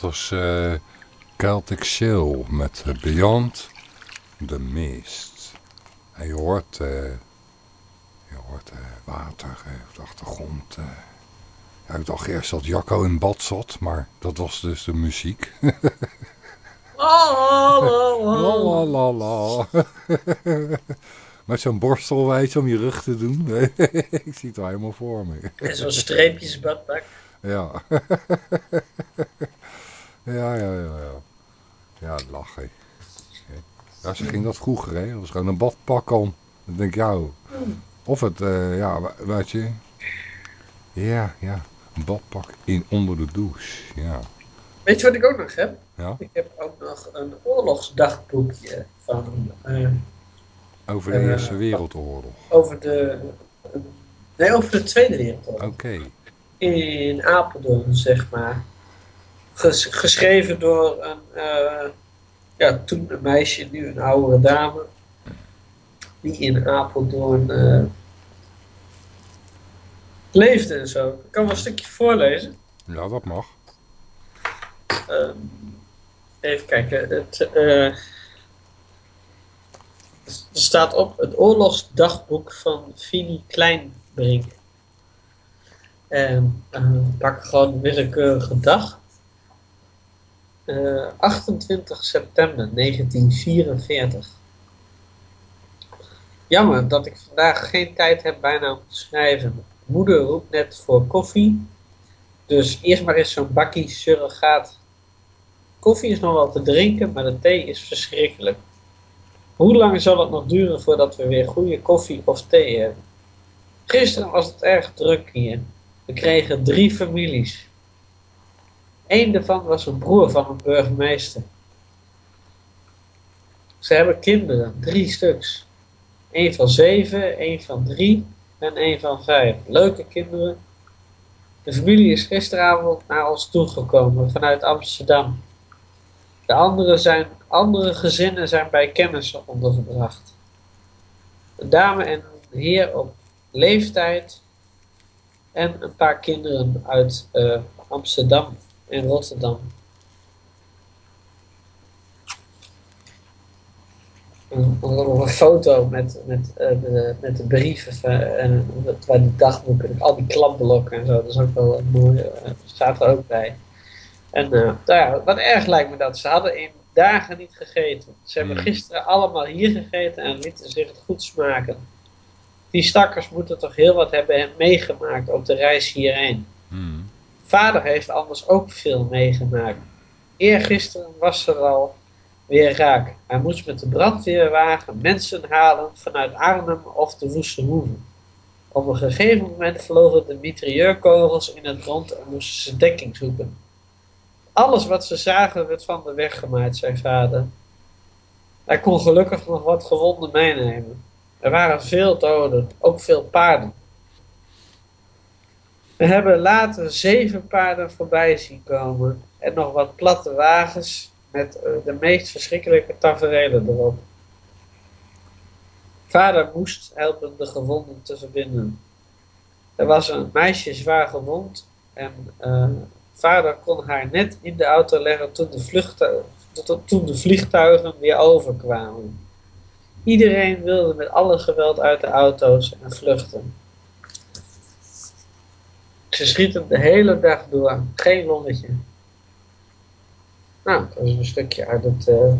dat was eh, Celtic Chill met Beyond the Mist. En je hoort, eh, je hoort eh, water op de achtergrond. Ja, ik dacht eerst dat Jacco in bad zat, maar dat was dus de muziek. Oh, oh, La oh. la la la. Met zo'n borstel, weet je, om je rug te doen. ik zie het wel helemaal voor me. En zo'n streepjesbadpak. Ja. Ja, ja, ja, ja. Ja, lachen. Ja, ze ging dat vroeger, hè. Dat was gewoon een badpak om. Dan denk ik, ja, of het, eh, ja, we- weet je. Ja, ja, een badpak in onder de douche, ja. Weet je wat ik ook nog heb? Ja, Ik heb ook nog een oorlogsdagboekje van, eh, over de Eh, Eerste Wereldoorlog. over de... Nee, over de Tweede Wereldoorlog. Oké, in Apeldoorn, zeg maar. Ges- geschreven door een, eh, ja, toen een meisje, nu een oudere dame. Die in Apeldoorn eh, leefde en zo. Ik kan wel een stukje voorlezen. ja, dat mag. Ehm, even kijken. Het, eh, er staat op het oorlogsdagboek van Fini Kleinbrink. En eh, pak gewoon een willekeurige dag. Eh, 28 september 1944. Jammer dat ik vandaag geen tijd heb bijna om te schrijven. Moeder roept net voor koffie. Dus eerst maar eens zo'n bakkie surrogaat Koffie is nog wel te drinken, maar de thee is verschrikkelijk. Hoe lang zal het nog duren voordat we weer goede koffie of thee hebben? Gisteren was het erg druk hier. We kregen drie families. Eén daarvan was een broer van een burgemeester. Ze hebben kinderen, drie stuks. Eén van zeven, één van drie en één van vijf. Leuke kinderen. De familie is gisteravond naar ons toegekomen vanuit Amsterdam. De andere, zijn, andere gezinnen zijn bij kennissen ondergebracht. Een dame en een heer op leeftijd en een paar kinderen uit eh, Amsterdam en Rotterdam. Een, een, een foto met, met, eh, de, met de brieven van- en waar de dagboeken, al die klapblokken en zo, dat is ook wel mooi, eh, staat er ook bij. En eh, nou ja, wat erg lijkt me dat. Ze hadden in dagen niet gegeten. Ze hebben Hmm. gisteren allemaal hier gegeten en lieten zich het goed smaken. Die stakkers moeten toch heel wat hebben meegemaakt op de reis hierheen. Hmm. Vader heeft anders ook veel meegemaakt. Eergisteren was er al weer raak. Hij moest met de brandweerwagen mensen halen vanuit Arnhem of de Woeste. Op een gegeven moment vlogen de mitrailleurkogels in het rond en moesten ze dekking zoeken. Alles wat ze zagen werd van de weg gemaaid, zei vader. Hij kon gelukkig nog wat gewonden meenemen. Er waren veel doden, ook veel paarden. We hebben later zeven paarden voorbij zien komen en nog wat platte wagens met eh, de meest verschrikkelijke tafereelen erop. Vader moest helpen de gewonden te verbinden. Er was een meisje zwaar gewond en eh, vader kon haar net in de auto leggen toen de, toen de vliegtuigen weer overkwamen. Iedereen wilde met alle geweld uit de auto's en vluchten. Ze schieten de hele dag door, geen lolletje. Nou, dat is een stukje uit het. eh,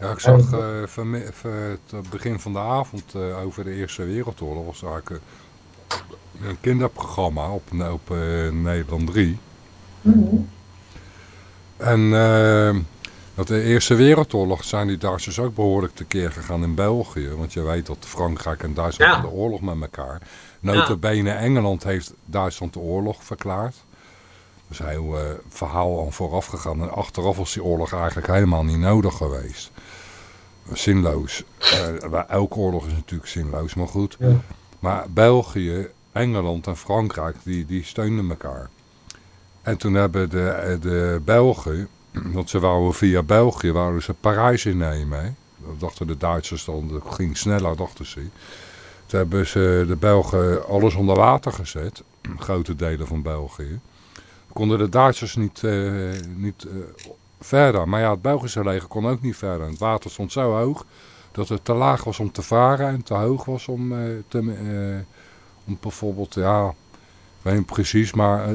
Ja, ik zag eh, vanmi- van het begin van de avond eh, over de Eerste Wereldoorlog. was eigenlijk eh, een kinderprogramma op, op eh, Nederland 3. En eh, dat de Eerste Wereldoorlog zijn die Duitsers ook behoorlijk tekeer gegaan in België. Want je weet dat Frankrijk en Duitsland Ja. de oorlog met elkaar. Notabene Engeland heeft Duitsland de oorlog verklaard. Dus een heel eh, verhaal aan vooraf gegaan. En achteraf was die oorlog eigenlijk helemaal niet nodig geweest. Zinloos. Eh, elke oorlog is natuurlijk zinloos, maar goed. Ja. Maar België, Engeland en Frankrijk, die, die steunden elkaar. En toen hebben de, de Belgen, want ze wouden via België, wouden ze Parijs innemen. Hè? Dat dachten de Duitsers dan, dat ging sneller, dachten ze. Toen hebben ze de Belgen alles onder water gezet, grote delen van België. konden de Duitsers niet, eh, niet eh, verder. Maar ja, het Belgische leger kon ook niet verder. Het water stond zo hoog dat het te laag was om te varen en te hoog was om, eh, te, om bijvoorbeeld, ja, weet niet precies, maar...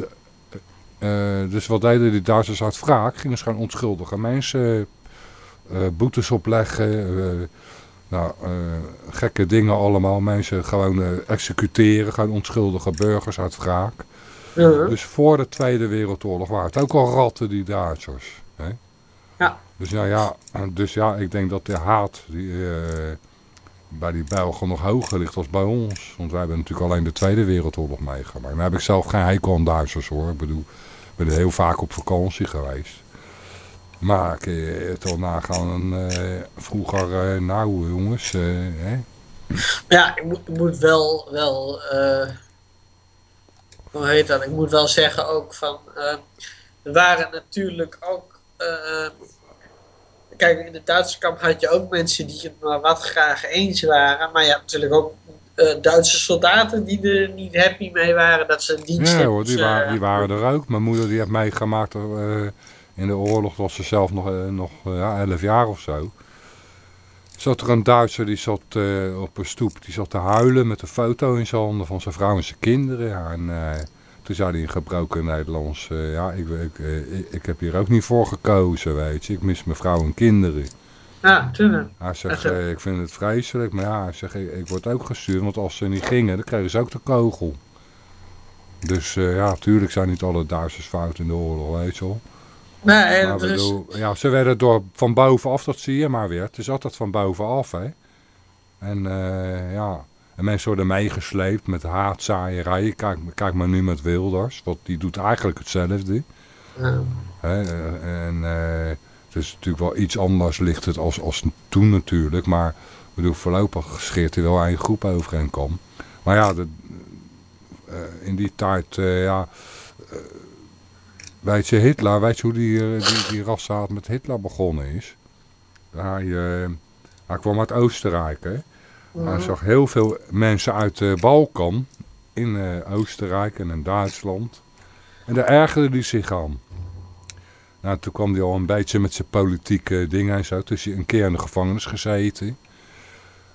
eh, eh, dus wat deden die Duitsers uit wraak? Gingen ze gewoon onschuldige mensen eh, boetes opleggen, eh, nou, eh, gekke dingen allemaal. Mensen gewoon eh, executeren, gewoon onschuldige burgers uit wraak. Dus voor de Tweede Wereldoorlog waren het ook al ratten, die Duitsers. Hè? Ja. Dus, nou ja, dus ja, ik denk dat de haat die, eh, bij die Belgen nog hoger ligt als bij ons. Want wij hebben natuurlijk alleen de Tweede Wereldoorlog meegemaakt. Nou heb ik zelf geen hekel aan Duitsers hoor. Ik bedoel, ben heel vaak op vakantie geweest. Maar ik eh, het al nagaan, eh, vroeger, eh, nou jongens, hè? Ja, ik moet, wel, wel hoe heet dat? Ik moet wel zeggen ook van, eh, er waren natuurlijk ook, kijk, in het Duitse kamp had je ook mensen die het maar wat graag eens waren, maar je had natuurlijk ook Duitse soldaten die er niet happy mee waren dat ze een dienst Ja hoor, die, eh, waren, die waren er ook. Mijn moeder die heeft meegemaakt eh, in de oorlog, was ze zelf nog, eh, nog eh, ja, 11 jaar of zo. Zat er een Duitser die zat eh, op een stoep, die zat te huilen met een foto in zijn handen van zijn vrouw en zijn kinderen. Ja, en eh, toen zei hij in gebroken Nederlands, eh, ja, ik, ik, eh, ik, ik heb hier ook niet voor gekozen, weet je. Ik mis mijn vrouw en kinderen. Ja, tuurlijk. Hij zegt, eh, ik vind het vreselijk, maar ja, hij zegt, ik, ik word ook gestuurd, want als ze niet gingen, dan kregen ze ook de kogel. Dus eh, ja, tuurlijk zijn niet alle Duitsers fout in de oorlog, weet je wel. Nee, Maar dus, bedoel, ja, ze werden door van bovenaf, dat zie je maar weer. Het is altijd van bovenaf, hè. En eh, ja, en mensen worden meegesleept met haatzaaierij. Kijk, kijk maar nu met Wilders, want die doet eigenlijk hetzelfde. ja. Hè? eh, En eh, het is natuurlijk wel iets anders ligt het als, als toen natuurlijk. Maar ik bedoel, voorlopig scheert hij wel een groep over en kan. Maar ja, de, eh, in die tijd, eh, ja... eh, weet je, Hitler, weet je hoe die, die, die rassaat met Hitler begonnen is? Hij, hij kwam uit Oostenrijk, hè. Hij zag heel veel mensen uit de Balkan in Oostenrijk en in Duitsland. En daar ergerde hij zich aan. Nou, toen kwam hij al een beetje met zijn politieke dingen en zo. Dus hij een keer in de gevangenis gezeten.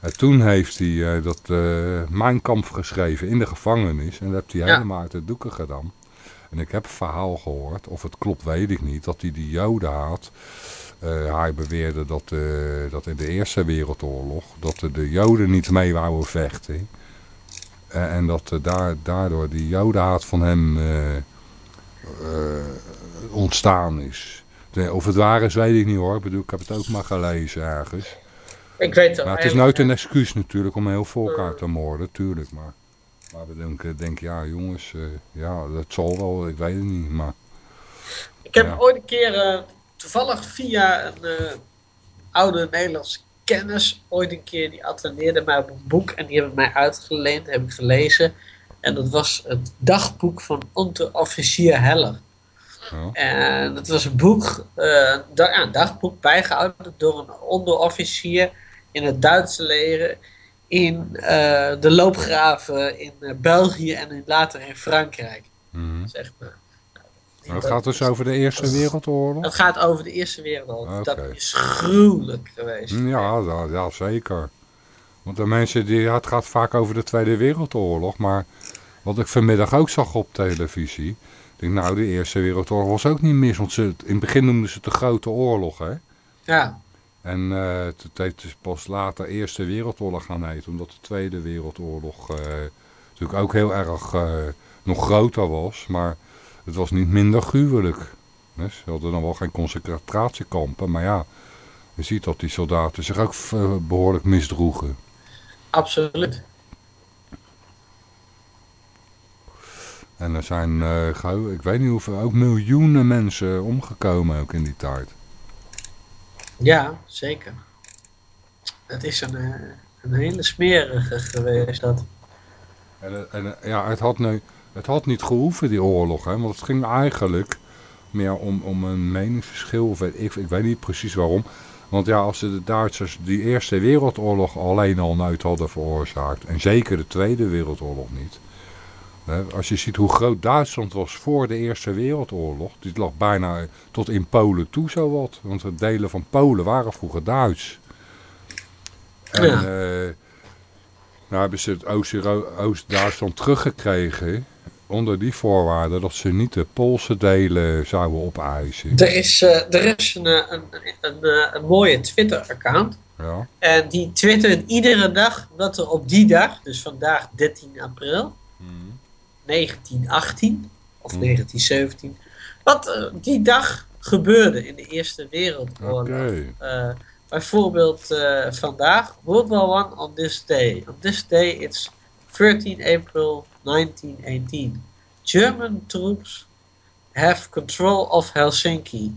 En toen heeft hij eh, dat eh Mijn Kamp geschreven in de gevangenis. En dat heeft hij Ja. helemaal uit de doeken gedaan. En ik heb een verhaal gehoord, of het klopt weet ik niet, dat hij die joden haat. Eh, hij beweerde dat, dat in de Eerste Wereldoorlog, dat de, de joden niet mee wouden vechten. En dat daar, daardoor die jodenhaat van hem ontstaan is. Of het waar is, weet ik niet hoor. Ik bedoel, ik heb het ook maar gelezen ergens. ik weet Maar het is nooit een excuus natuurlijk om heel volk uit te moorden, tuurlijk. Maar, maar we denken, denken, ja jongens, eh, ja, dat zal wel, ik weet het niet. Maar Ik heb Ja. ooit een keer, eh, toevallig via een eh, oude Nederlandse kennis, ooit een keer, die attendeerde mij op een boek en die heb ik mij uitgeleend, heb ik gelezen. En dat was het dagboek van onderofficier Heller. Ja. En dat was een boek, eh, een dagboek bijgehouden door een onderofficier in het Duitse leger in eh, de loopgraven in eh, België en in, later in Frankrijk, Mhm. zeg maar. Het gaat dus over de Eerste Wereldoorlog? Het gaat over de Eerste Wereldoorlog. Dat is gruwelijk geweest. Ja, ja, ja, zeker. Want de mensen, die, ja, het gaat vaak over de Tweede Wereldoorlog, maar wat ik vanmiddag ook zag op televisie, denk nou, de Eerste Wereldoorlog was ook niet mis, want ze, in het begin noemden ze het de Grote Oorlog, hè. Ja, En eh, het heeft dus pas later Eerste Wereldoorlog gaan heten, omdat de Tweede Wereldoorlog eh, natuurlijk ook heel erg eh, nog groter was, maar het was niet minder gruwelijk. Hè? Ze hadden dan wel geen concentratiekampen, maar ja, je ziet dat die soldaten zich ook eh, behoorlijk misdroegen. absoluut. En er zijn, eh, ik weet niet hoeveel, ook miljoenen mensen omgekomen ook in die tijd. Ja, zeker. Het is een, eh, een hele smerige geweest dat. En, eh, en ja, het had, nu, het had niet gehoeven, die oorlog. Hè, want het ging eigenlijk meer om, om een meningsverschil. Of weet ik, ik weet niet precies waarom. Want ja, als de Duitsers die Eerste Wereldoorlog alleen al nooit hadden veroorzaakt. En zeker de Tweede Wereldoorlog niet. Als je ziet hoe groot Duitsland was voor de Eerste Wereldoorlog. Dit lag bijna tot in Polen toe zowat. Want de delen van Polen waren vroeger Duits. En Ja. eh, nou hebben ze het Oost- Oost-Duitsland teruggekregen. Onder die voorwaarden dat ze niet de Poolse delen zouden opeisen. Er is, eh, er is een, eh, een, een, een mooie Twitter-account. Ja. En die twittert iedere dag dat er op die dag, dus vandaag 13 april, 1918 of Hmm. 1917, wat er die dag gebeurde in de Eerste Wereldoorlog. Eh, bijvoorbeeld eh, vandaag, World War One on this day. On this day it's 13 April 1918. German troops have control of Helsinki.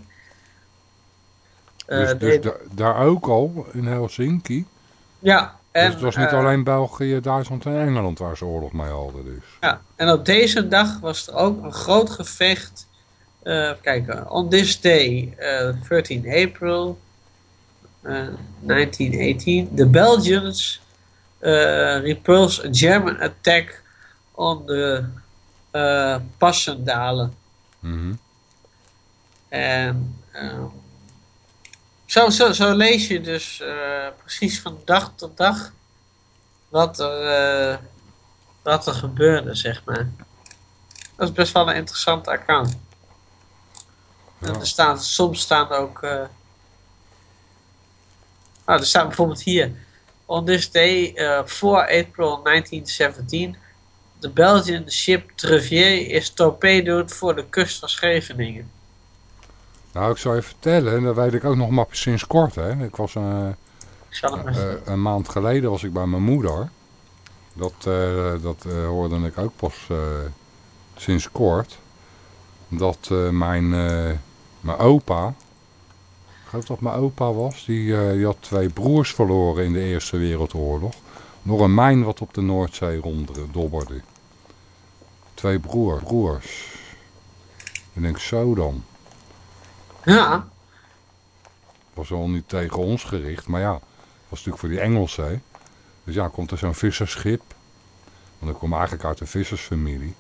Eh, Dus, dus da- daar ook al in Helsinki. ja, en, dus het was niet eh, alleen België, Duitsland en Engeland waar ze oorlog mee hadden. Dus. Ja, en op deze dag was er ook een groot gevecht. eh kijk, on this day, eh 13 April eh, 1918, the Belgians repulsed a German attack on the Passendalen. Mhm. En ehm, zo, zo, zo lees je dus eh, precies van dag tot dag wat er, eh, wat er gebeurde, zeg maar. Dat is best wel een interessante account. En er staan, soms staan ook... eh nou, er staat bijvoorbeeld hier... On this day, 4 April 1917... The Belgian ship Trevier is torpedoed voor de kust van Scheveningen. Nou, ik zou je vertellen, en dat weet ik ook nog maar sinds kort. Hè. Ik was een, hem even... eh, een maand geleden was ik bij mijn moeder. Dat, eh, dat eh, hoorde ik ook pas eh, sinds kort. Dat eh, mijn, eh, mijn opa, ik geloof dat mijn opa was, die, eh, die had twee broers verloren in de Eerste Wereldoorlog. Door een mijn wat op de Noordzee ronddobberde. Twee broer, broers. Ik denk zo dan. Ja, was wel niet tegen ons gericht, maar ja, was natuurlijk voor die Engelsen. hè. Dus ja, komt er zo'n vissersschip. Want ik kom eigenlijk uit een vissersfamilie.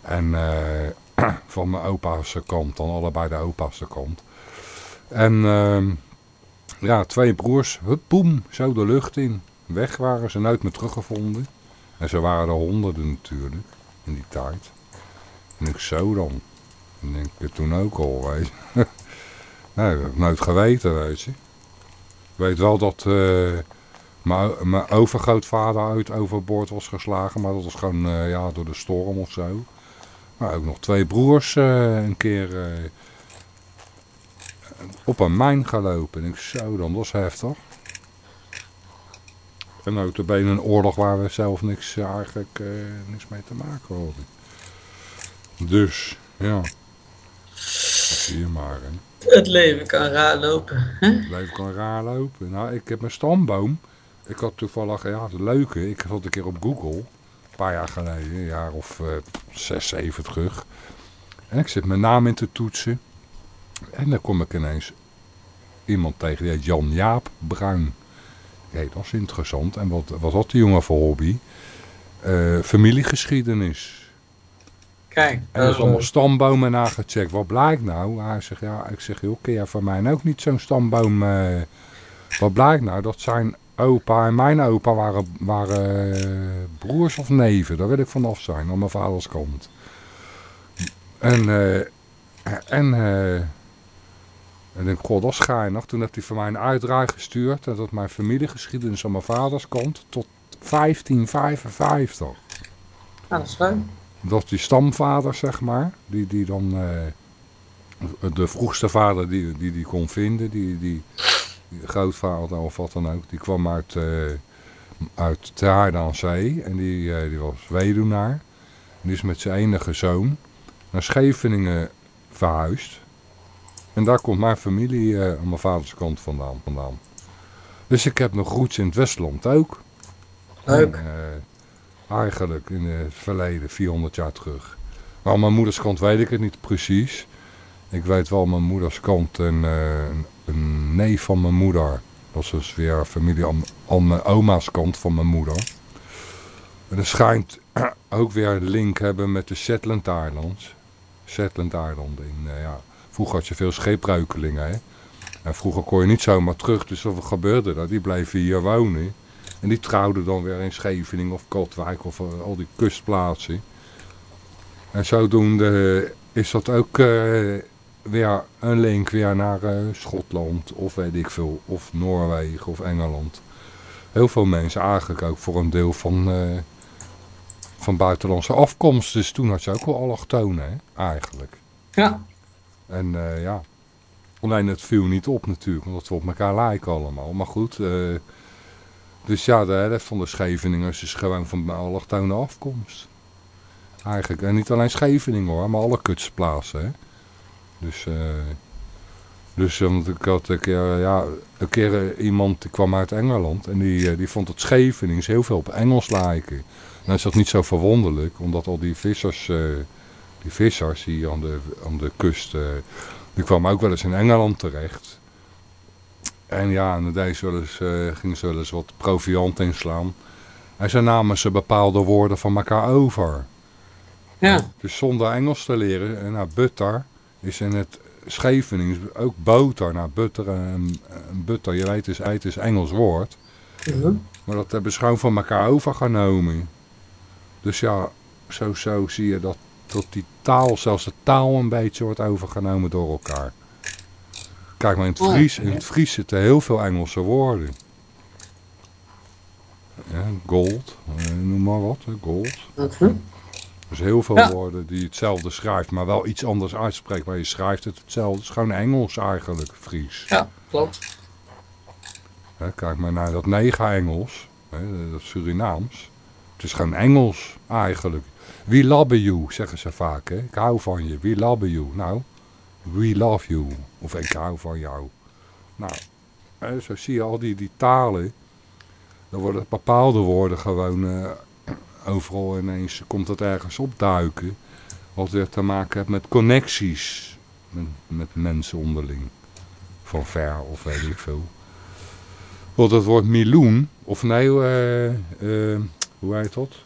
En eh, van mijn opa's kant, dan allebei de opa's kant. En ehm, ja, twee broers, hup, boem, zo de lucht in. Weg waren ze, nooit meer teruggevonden. En ze waren er honderden natuurlijk, in die tijd. En ik zo dan. En denk ik toen ook al, weet je. Nee, dat heb ik nooit geweten, weet je. Ik weet wel dat eh, mijn overgrootvader uit overboord was geslagen, maar dat was gewoon eh, ja, door de storm of zo. Maar ook nog twee broers eh, een keer op een mijn gelopen. En ik zo dan, dat is heftig. En ook de benen een oorlog waar we zelf niks, eigenlijk niks mee te maken hadden. Dus, ja. Zie je maar, hè. het leven kan raar lopen. hè? Het leven kan raar lopen. Nou, ik heb mijn stamboom. Ik had toevallig, ja, het leuke. Ik zat een keer op Google. Een paar jaar geleden, een jaar of eh, zes, zeven terug. En ik zit mijn naam in te toetsen. En dan kom ik ineens iemand tegen, die heet Jan Jaap Bruin. Hé, dat is interessant. En wat, wat had die jongen voor hobby? Eh, familiegeschiedenis. Kijk, En er dat is allemaal stambomen nagecheckt. Wat blijkt nou? Hij zegt, ja, ik zeg, joh, ken jij van mij ook niet zo'n stamboom? eh, wat blijkt nou? Dat zijn opa en mijn opa waren, waren eh, broers of neven. Daar wil ik vanaf zijn, aan mijn vaders kant. En, eh, en, en ik denk, god, dat is geinig. Toen heeft hij voor mij een uitdraai gestuurd. En dat mijn familiegeschiedenis aan mijn vaders kant tot 1555 Ja, dat is leuk. Dat die stamvader, zeg maar, die, die dan eh, de vroegste vader die, die die kon vinden, die, die, die grootvader of wat dan ook, die kwam uit, uh, uit Ter aan Zee en die, uh, die was weduwnaar. En die is met zijn enige zoon naar Scheveningen verhuisd. En daar komt mijn familie uh, aan mijn vaders kant vandaan, vandaan. Dus ik heb nog roots in het Westland ook. Leuk. En, eigenlijk in het verleden, 400 jaar terug. Maar aan mijn moeders kant weet ik het niet precies. Ik weet wel mijn moeders kant en uh, een neef van mijn moeder. Dat is dus weer familie aan, aan mijn oma's kant van mijn moeder. En er schijnt ook weer een link hebben met de Shetland Islands. Shetland. In, eh, ja, vroeger had je veel scheepruikelingen. Hè? En vroeger kon je niet zomaar terug. Dus wat gebeurde er? Die bleven hier wonen. En die trouwden dan weer in Scheveningen of Katwijk of eh, al die kustplaatsen. En zodoende is dat ook eh, weer een link weer naar eh, Schotland of weet ik veel. Of Noorwegen of Engeland. Heel veel mensen eigenlijk ook voor een deel van, eh, van buitenlandse afkomst. Dus toen had je ook wel allochtonen hè, eigenlijk. Ja. En eh, ja, alleen het viel niet op natuurlijk, omdat we op elkaar lijken allemaal. Maar goed, eh, dus ja, de helft van de Scheveningers is gewoon van allochtone afkomst. Eigenlijk, en niet alleen Scheveningen hoor, maar alle kutsplaatsen. Hè? Dus, eh, dus eh, want ik had een keer, ja, een keer eh, iemand die kwam uit Engeland en die, eh, die vond het Schevenings heel veel op Engels lijken. Nou is dat niet zo verwonderlijk, omdat al die vissers, eh, die vissers hier aan de, aan de kust, eh, die kwamen ook wel eens in Engeland terecht. En ja, en eens, eh, gingen ze wel eens wat proviant inslaan. En ze namen ze bepaalde woorden van elkaar over. Ja. Dus zonder Engels te leren, en nou, butter is in het Schevenings ook boter. Nou, butter en, en butter, je weet, is, het is Engels woord. Mhm. Maar dat hebben ze gewoon van elkaar overgenomen. Dus ja, zo, zo zie je dat, dat die taal, zelfs de taal een beetje wordt overgenomen door elkaar. Kijk maar, in het Oh, Fries, in het Fries zitten heel veel Engelse woorden. Ja, gold, eh, noem maar wat, gold. Dus heel veel Ja. woorden die hetzelfde schrijft, maar wel iets anders uitspreekt. Maar je schrijft het hetzelfde. Het is gewoon Engels eigenlijk, Fries. Ja, klopt. Kijk maar naar dat nega-Engels, hè, dat Surinaams. Het is gewoon Engels eigenlijk. We love you, zeggen ze vaak. Hè? Ik hou van je. We love you. Nou, we love you. Of ik hou van jou. Nou, zo zie je al die, die talen. Dan worden bepaalde woorden gewoon eh, overal ineens komt het ergens opduiken. Wat weer te maken heeft met connecties met, met mensen onderling. Van ver of weet ik veel. Want het woord miloen, of nee, eh, hoe heet dat?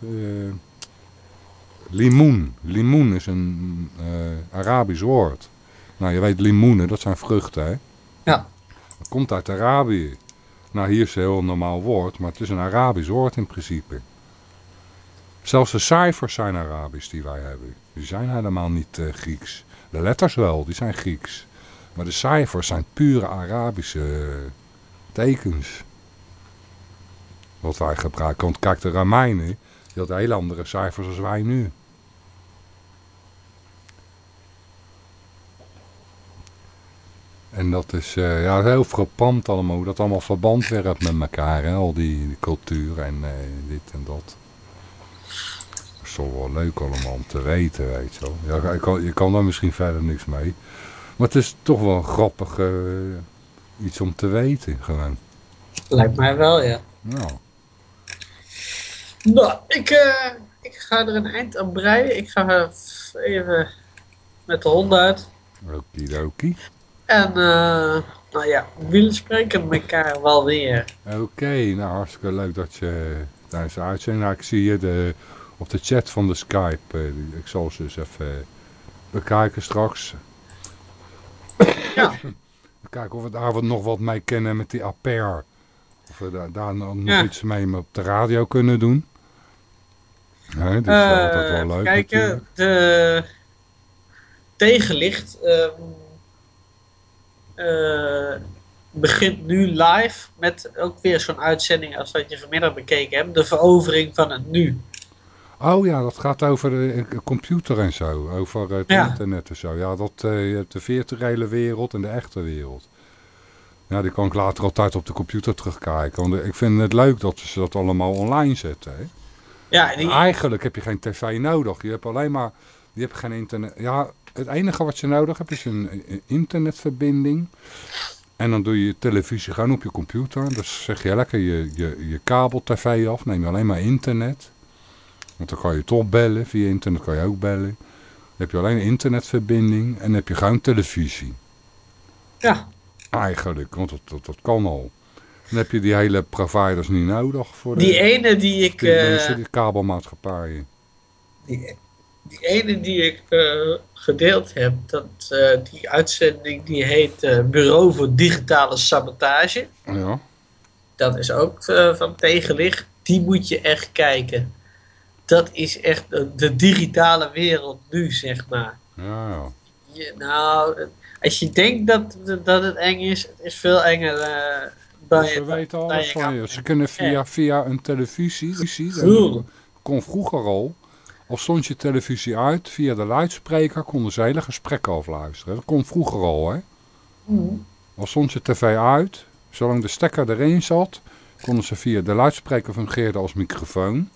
Limoen. Limoen is een Arabisch woord. Nou, je weet limoenen, dat zijn vruchten, hè? Ja. Dat komt uit Arabië. Nou, hier is een heel normaal woord, maar het is een Arabisch woord in principe. Zelfs de cijfers zijn Arabisch die wij hebben. Die zijn helemaal niet eh, Grieks. De letters wel, die zijn Grieks. Maar de cijfers zijn pure Arabische eh, tekens. Wat wij gebruiken. Want kijk, de Romeinen, die hadden hele andere cijfers als wij nu. En dat is eh, ja, heel frappant allemaal, hoe dat allemaal verband werpt met elkaar. Hè? Al die, die cultuur en eh, dit en dat. Dat is toch wel leuk allemaal om te weten, weet je wel. Ja, je, kan, je kan daar misschien verder niks mee. Maar het is toch wel grappig eh, iets om te weten, gewoon. Lijkt mij wel, ja. Nou, Nou, ik, eh, ik ga er een eind aan breien. Ik ga even met de hond uit. okidoki. En, eh, nou ja, we spreken elkaar wel weer. Oké, nou hartstikke leuk dat je tijdens de uitzending... Nou, ik zie je de, op de chat van de Skype. eh, ik zal ze dus even bekijken straks. Ja. Kijken of we daar nog wat mee kennen met die Aper. Of we daar, daar nog Ja. iets mee op de radio kunnen doen. Hè, dat is Eh, altijd wel even leuk kijken, natuurlijk. de tegenlicht ehm, eh, begint nu live met ook weer zo'n uitzending als wat je vanmiddag bekeken hebt. De verovering van het nu. Oh ja, dat gaat over de eh, computer en zo. Over het Ja. internet en zo. Ja, dat, eh, je hebt de virtuele wereld en de echte wereld. Ja, die kan ik later altijd op de computer terugkijken. Want ik vind het leuk dat ze dat allemaal online zetten. Hè? Ja, die, Eigenlijk heb je geen tv nodig. Je hebt alleen maar... Je hebt geen internet... Ja, het enige wat je nodig hebt is een, een internetverbinding. En dan doe je je televisie gewoon op je computer. Dus zeg je lekker je, je, je kabel-tv af. Neem je alleen maar internet. Want dan kan je toch bellen. Via internet kan je ook bellen. Dan heb je alleen een internetverbinding. En dan heb je gewoon televisie. ja, Eigenlijk, want dat, dat, dat kan al. Dan heb je die hele providers niet nodig voor de, Die ene die ik... die, eh, mensen, die kabelmaatschappijen. die, die ene die ik eh, gedeeld heb, dat, eh, die uitzending die heet eh, Bureau voor Digitale Sabotage. Ja, Dat is ook eh, van tegenlicht. Die moet je echt kijken. Dat is echt de, de digitale wereld nu, zeg maar. ja. Je, nou, als je denkt dat, dat het eng is, het is veel enger eh, dan Ze je... weten dan alles van je. Ze kunnen via, via een televisie, dat kon vroeger al, al stond je televisie uit, via de luidspreker konden ze hele gesprekken afluisteren. Dat kon vroeger al, hè. Al stond je tv uit, zolang de stekker erin zat, konden ze via de luidspreker fungeerde als microfoon.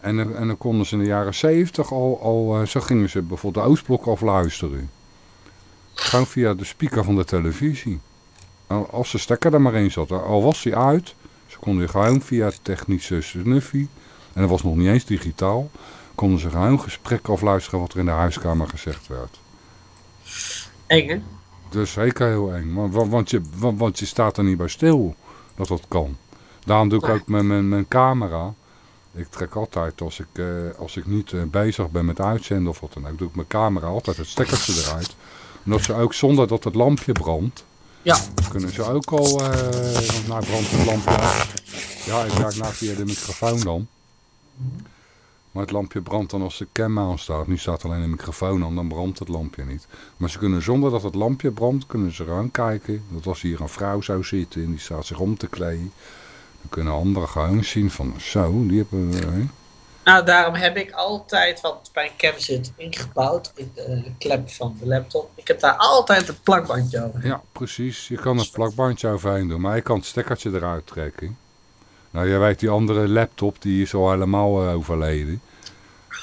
En, dan- en dan konden ze in de jaren 70 al, al eh, zo gingen ze bijvoorbeeld de Oostblok afluisteren. Gewoon via de speaker van de televisie. Al- Als de stekker er maar in zat, al was die uit, ze konden gewoon via technische snuffie, en dat was nog niet eens digitaal, konden ze gewoon gesprekken afluisteren wat er in de huiskamer gezegd werd. Eng, hè? Dus zeker heel eng. Want, want, je, want, want je staat er niet bij stil dat dat kan. Daarom doe ik ook met mijn, mijn camera. Ik trek altijd, als ik, eh, als ik niet eh, bezig ben met uitzenden of wat dan ook, doe ik mijn camera altijd het stekkertje eruit. Omdat ze ook zonder dat het lampje brandt, Ja. kunnen ze ook al, eh want nou brandt het lampje. Ja, ik werk nou via de microfoon dan. Maar het lampje brandt dan als de cam aanstaat. Nu staat alleen de microfoon aan, dan brandt het lampje niet. Maar ze kunnen zonder dat het lampje brandt, kunnen ze eraan kijken. Dat als hier een vrouw zou zitten en die staat zich om te kleden. Dan kunnen anderen gewoon zien van, zo, die hebben... eh, Nou, daarom heb ik altijd, want mijn cam zit ingebouwd in de klep van de laptop. Ik heb daar altijd een plakbandje over. Ja, precies. Je kan het plakbandje overheen doen, maar je kan het stekkertje eruit trekken. Nou, jij weet, die andere laptop, die is al helemaal eh, overleden.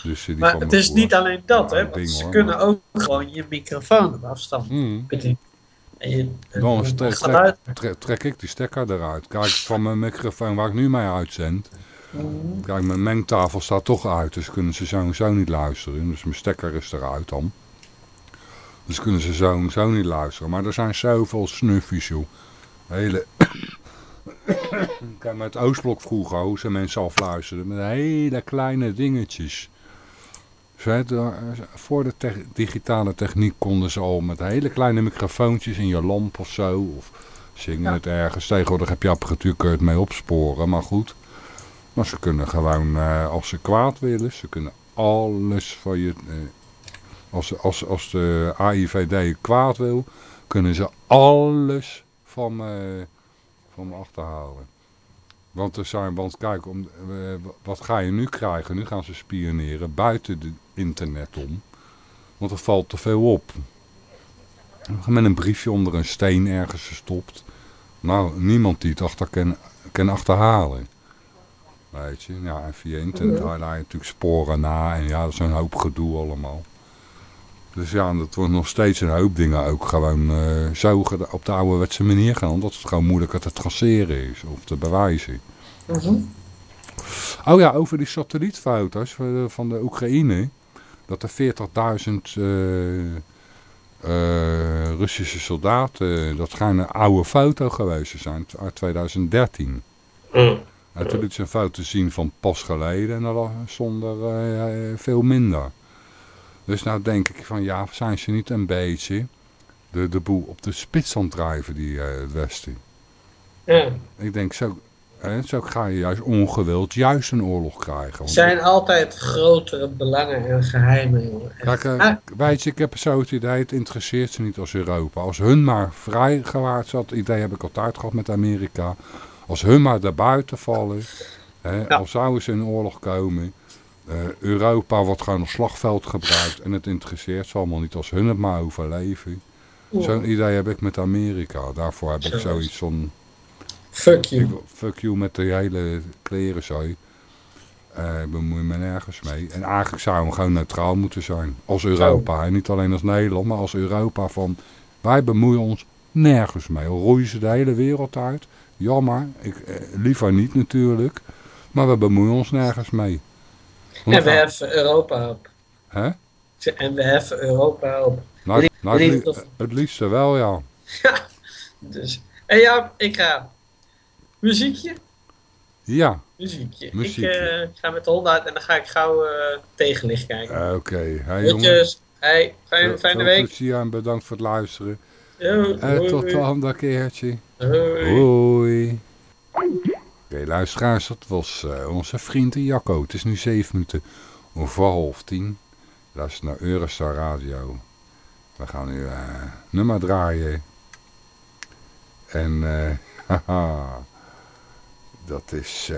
Dus, eh, die Maar het is voor- niet alleen dat, hè. ding, ze hoor, kunnen maar- ook gewoon je microfoon op afstand Hmm. bedienen. En je, Dan trek, trek, trek, trek ik die stekker eruit. Kijk, van mijn microfoon waar ik nu mee uitzend. Kijk, mijn mengtafel staat toch uit, dus kunnen ze zo niet luisteren. Dus mijn stekker is eruit dan. Dus kunnen ze zo niet luisteren. Maar er zijn zoveel snuffies, joh. Hele... Kijk, met het Oostblok vroeger, hoe ze mensen afluisterden. Met hele kleine dingetjes. Eh, voor de te- digitale techniek konden ze al met hele kleine microfoontjes in je lamp of zo. Of zingen Ja. het ergens. Tegenwoordig heb je apparatuur, kun je het mee opsporen. Maar goed. Maar ze kunnen gewoon, eh, als ze kwaad willen, ze kunnen alles van je... eh, als, als, als de AIVD kwaad wil, kunnen ze alles van me, van me achterhalen. Want er zijn, want kijk, om, eh, wat ga je nu krijgen? Nu gaan ze spioneren buiten het internet om. Want er valt te veel op. Met een briefje onder een steen ergens gestopt. Nou, niemand die het achter kan, kan achterhalen. Weet je, ja, en via internet haal je natuurlijk sporen na. En ja, dat is een hoop gedoe allemaal. Dus ja, dat wordt nog steeds een hoop dingen ook gewoon eh, zo op de ouderwetse manier gaan. Omdat het gewoon moeilijker te traceren is of te bewijzen. Mhm. Oh ja, over die satellietfoto's van de, Oekraïne. Dat er 40.000 eh, eh, Russische soldaten, dat schijnt een oude foto geweest te zijn uit 2013. En toen liet ze een foto zien van pas geleden en zonder eh, veel minder. Dus nou denk ik van ja, zijn ze niet een beetje de, de boel op de spits aan het drijven, die eh, het Westen. Ja. Ik denk zo, hè, zo ga je juist ongewild juist een oorlog krijgen. Er zijn altijd grotere belangen en geheimen, jongen. Kijk, eh, Ah. weet je, ik heb zo het idee, het interesseert ze niet als Europa. Als hun maar vrijgewaard zat, het idee heb ik altijd gehad met Amerika. Als hun maar daarbuiten vallen, hè, Ja. als zouden ze in oorlog komen. Eh, Europa wordt gewoon als slagveld gebruikt en het interesseert ze allemaal niet als hun het maar overleven. Zo'n idee heb ik met Amerika. Daarvoor heb ik Zo. zoiets van, Fuck you. fuck you met de hele klerenzooi. Eh ik bemoei me nergens mee. En eigenlijk zou hem gewoon neutraal moeten zijn. Als Europa. En niet alleen als Nederland, maar als Europa van... Wij bemoeien ons nergens mee. Roeien ze de hele wereld uit. Jammer. Ik, eh, liever niet natuurlijk. Maar we bemoeien ons nergens mee. En we heffen Europa op. Hè? En we heffen Europa op. Nou, nou, het, lief- li- het liefste wel, ja. Dus, en ja, ik ga. Muziekje? Ja, Muziekje. Muziekje. Ik eh, ga met de hond uit en dan ga ik gauw eh, tegenlicht kijken. eh, oké. Hey. Groetjes. Hey, fijne, week. plezier en bedankt voor het luisteren. En hoi, tot de andere keertje. Hoi. Hoi. Oké, luisteraars, dat was eh, onze vriend Jacco. Het is nu zeven minuten over half tien. Luister naar Eurostar Radio. We gaan nu eh nummer draaien. En eh, haha, dat is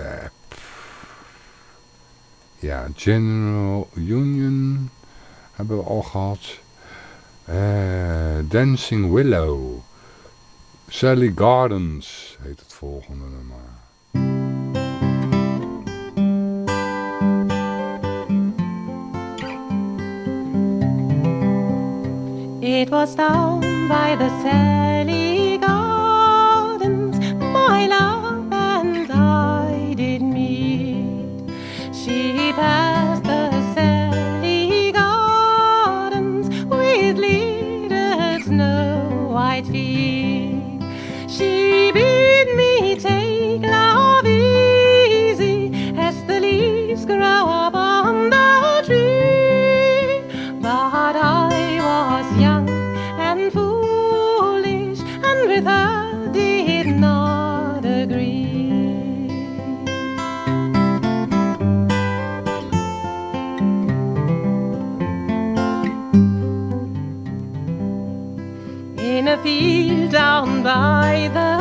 ja, General Union hebben we al gehad. Eh, Dancing Willow. Sally Gardens heet het volgende nummer. It was down by the Sally Gardens, my love and I did meet. She passed the Sally Gardens with little snow white feet. She by the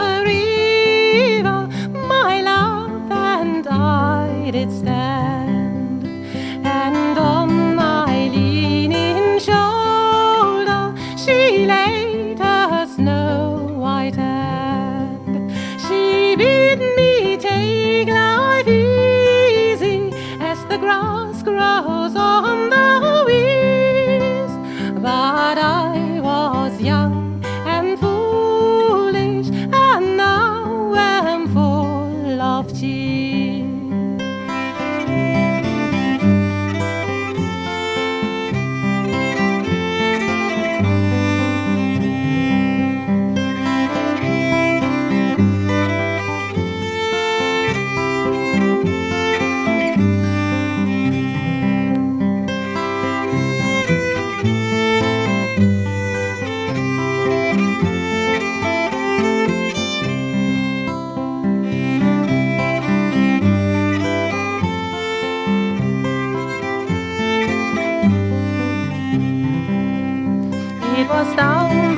It was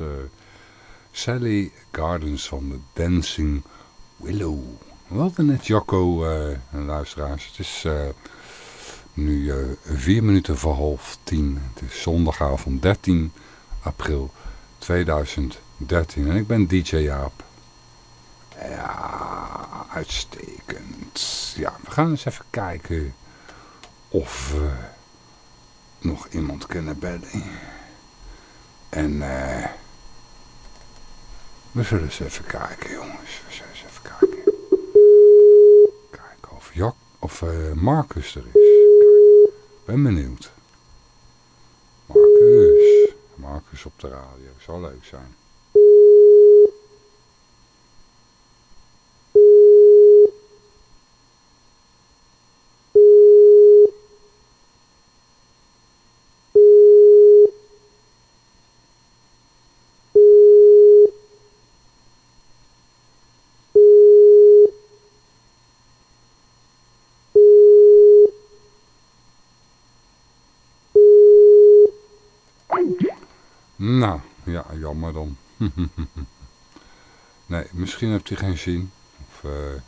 eh, Sally Gardens van de Dancing Willow. We hadden net Jacco, eh, luisteraars. Het is eh, nu vier minuten voor half tien. Het is zondagavond 13 april 2013. En ik ben DJ Jaap. Ja, uitstekend. Ja, we gaan eens even kijken of we nog iemand kunnen bellen. En eh we zullen eens even kijken, jongens. We zullen eens even kijken. Kijken of, of eh, Marcus er is. Kijk, ben benieuwd. Marcus. Marcus op de radio. Zou leuk zijn. Nou, ja, jammer dan. nee, misschien heeft hij geen zin. Of, eh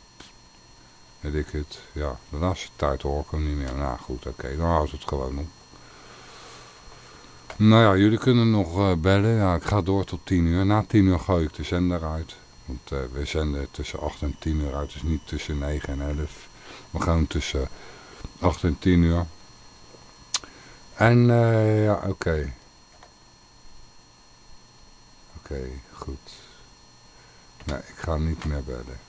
weet ik het. Ja, de laatste tijd hoor ik hem niet meer. Nou goed, oké, dan houdt het gewoon op. Nou ja, jullie kunnen nog eh, bellen. Ja, ik ga door tot 10 uur. Na 10 uur gooi ik de zender uit. Want eh, we zenden tussen 8 en 10 uur uit. Dus niet tussen 9 en 11. Maar gewoon tussen 8 en 10 uur. En eh, ja, oké. Oké, goed. Nee, ik ga niet meer bellen.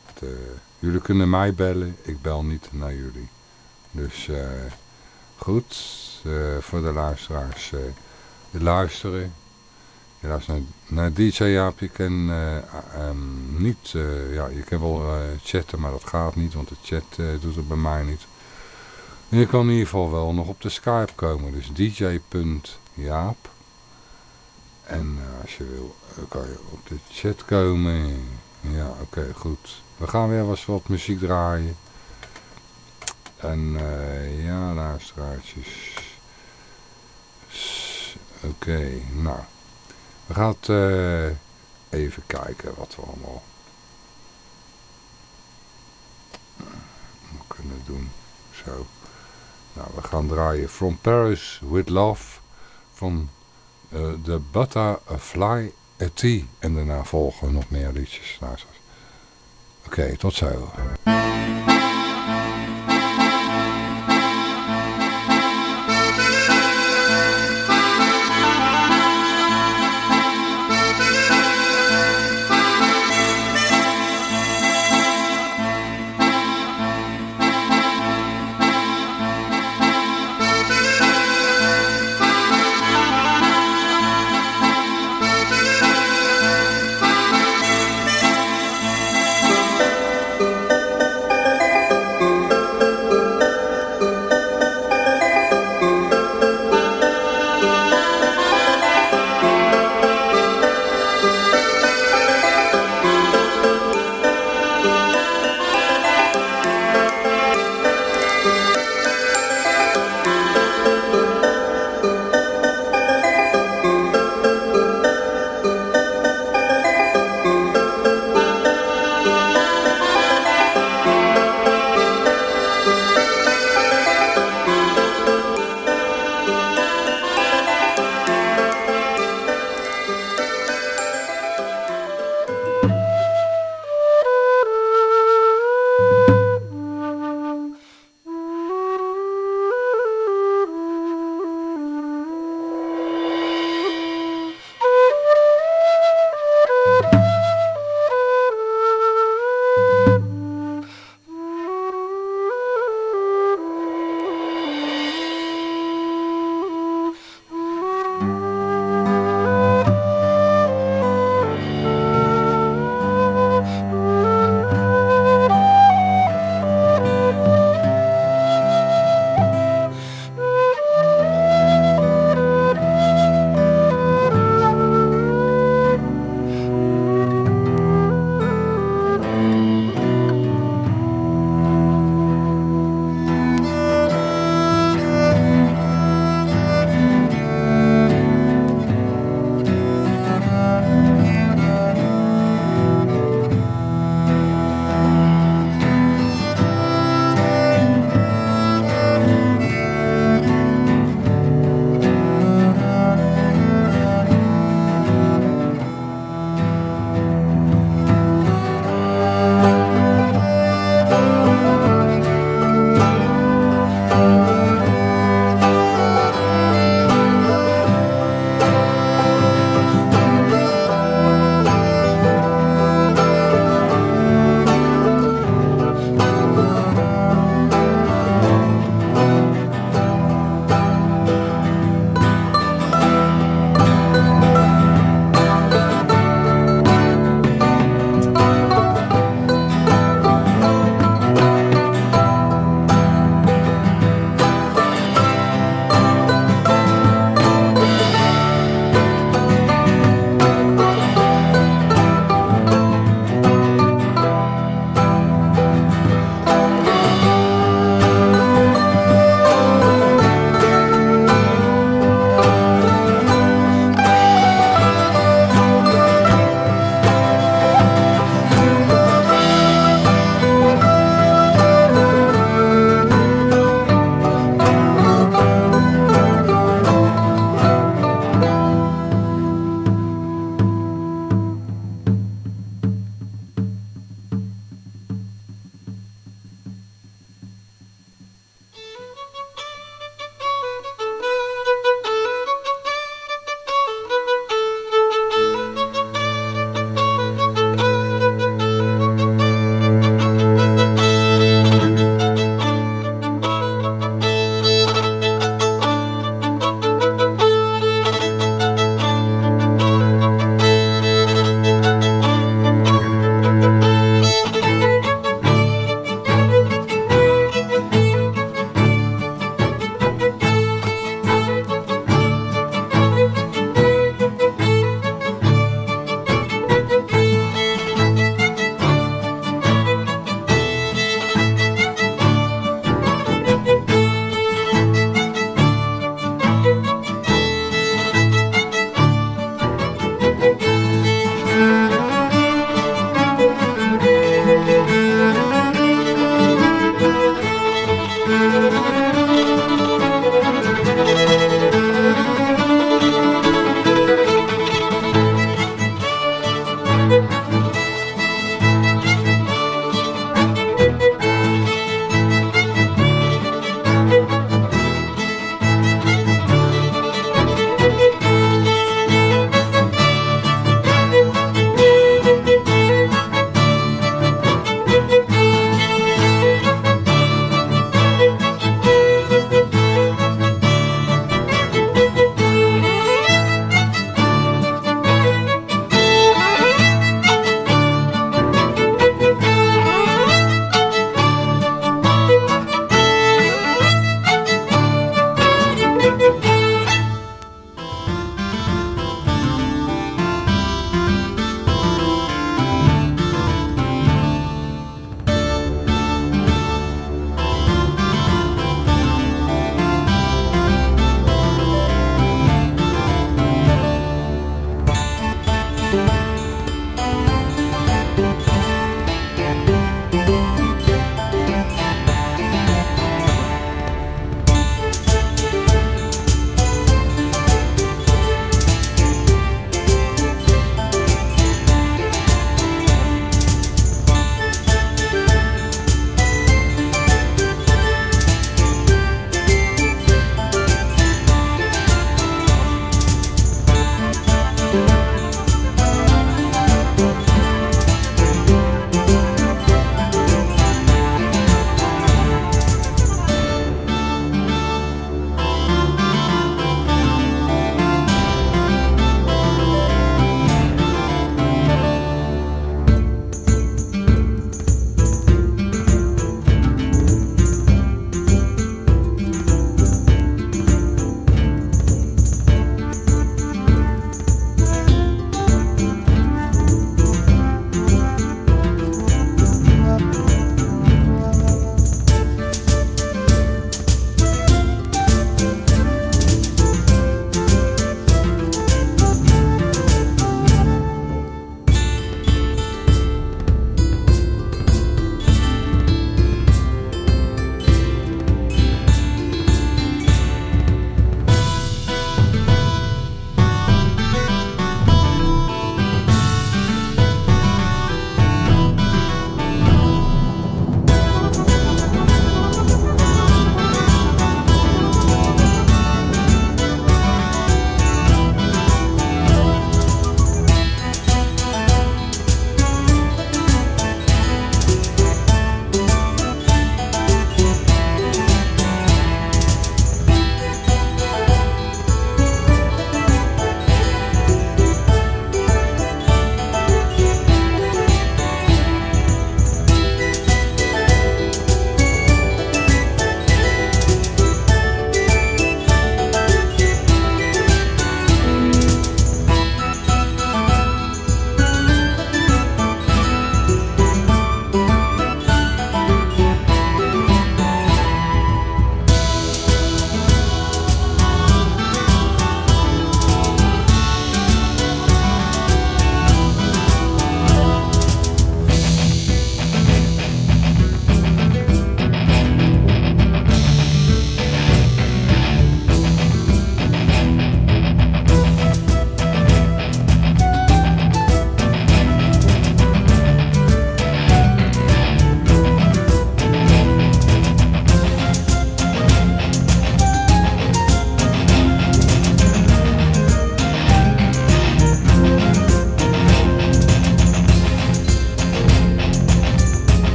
Jullie kunnen mij bellen. Ik bel niet naar jullie. Dus eh, goed. eh, voor de luisteraars. eh, luisteren. Je luistert naar, naar DJ Jaap. Je kan eh, ehm, niet, ja, je kan wel chatten, maar dat gaat niet, want de chat doet het bij mij niet. Je kan in ieder geval wel nog op de Skype komen, dus dj.jaap. En eh, als je wil, eh, kan je op de chat komen. Ja, oké, goed. We gaan weer wat muziek draaien. En eh, ja, luisteraartjes. Oké, nou. We gaan even kijken wat we allemaal kunnen doen. Zo. Nou, we gaan draaien From Paris With Love van eh, de Butterfly T. En daarna volgen nog meer liedjes. luisteraars. Oké, tot zo.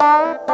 Música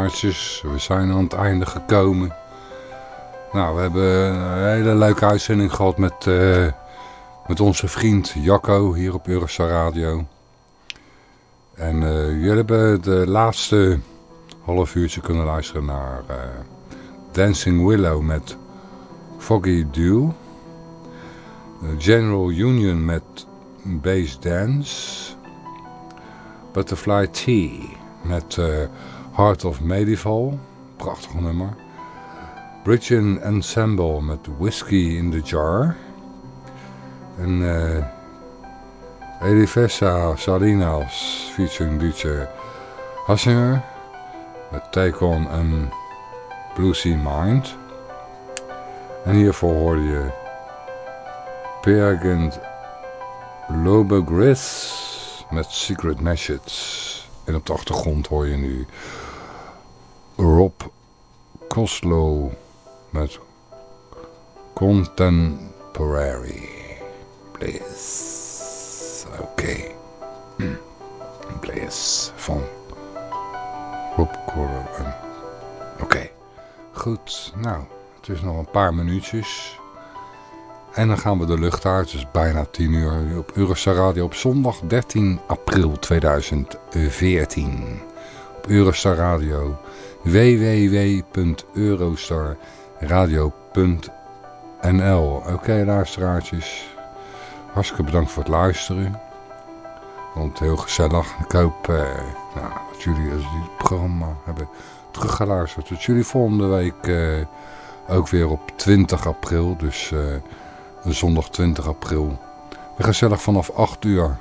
we zijn aan het einde gekomen. Nou, we hebben een hele leuke uitzending gehad met, eh, met onze vriend Jacco hier op Eurostar Radio. En eh, jullie hebben de laatste half uurtje kunnen luisteren naar eh, Dancing Willow met Foggy Dew. General Union met Bass Dance. Butterfly Tea met Heart of Medieval. Prachtig nummer. Bridgen Ensemble met Whiskey in the Jar. En uh, Elivessa Salinas featuring DJ Hassinger. Met Take On a Bluesy Mind. En hiervoor hoorde je Peergent Lobegris met Secret Message. En op de achtergrond hoor je nu Rob Coslow met Contemporary Bliss. Oké. Okay. Bliss van Rob Coslow. Oké. Goed, nou, het is nog een paar minuutjes. En dan gaan we de lucht uit. Het is bijna 10 uur op Eurostar Radio op zondag 13 april 2014. Op Eurostar Radio www.eurostarradio.nl Oké okay, luisteraartjes. Hartstikke bedankt voor het luisteren. Want heel gezellig. Ik hoop eh, nou, dat jullie het programma hebben teruggeluisterd. Dat jullie volgende week uh, ook weer op 20 april. Dus... Uh, zondag 20 april. Gezellig vanaf 8 uur.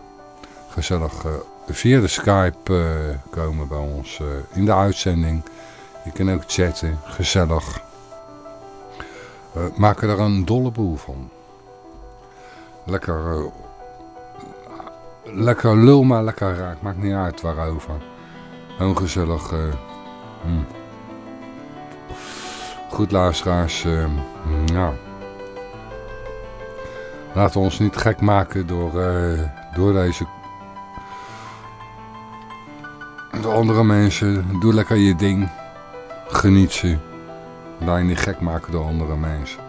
Gezellig uh, via de Skype uh, komen bij ons uh, in de uitzending. Je kan ook chatten. Gezellig. We maken er een dolle boel van. Lekker... lekker lul, maar lekker raak. Maakt niet uit waarover. Gewoon gezellig... Mm. Goed luisteraars. nou... Laten we ons niet gek maken door, uh, door deze... Door andere mensen. Doe lekker je ding. Geniet ze. Laat je niet gek maken door andere mensen.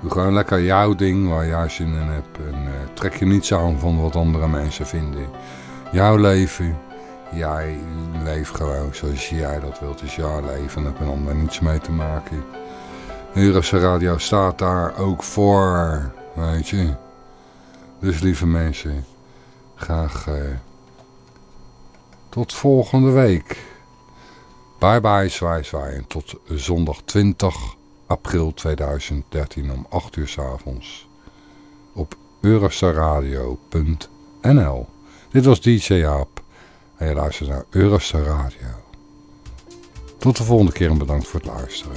Doe gewoon lekker jouw ding waar jij zin in hebt. En uh, trek je niets aan van wat andere mensen vinden. Jouw leven. Jij leeft gewoon zoals jij dat wilt. Is jouw leven. En daar heeft een ander niets mee te maken. Eurose Radio staat daar ook voor... Weet je. Dus lieve mensen. Graag uh, tot volgende week. Bye bye, zwaai. En tot zondag 20 april 2013 om 8 uur s avonds. Op eurostarradio.nl Dit was DJ Jaap. En je luistert naar Eurostar Radio. Tot de volgende keer en bedankt voor het luisteren.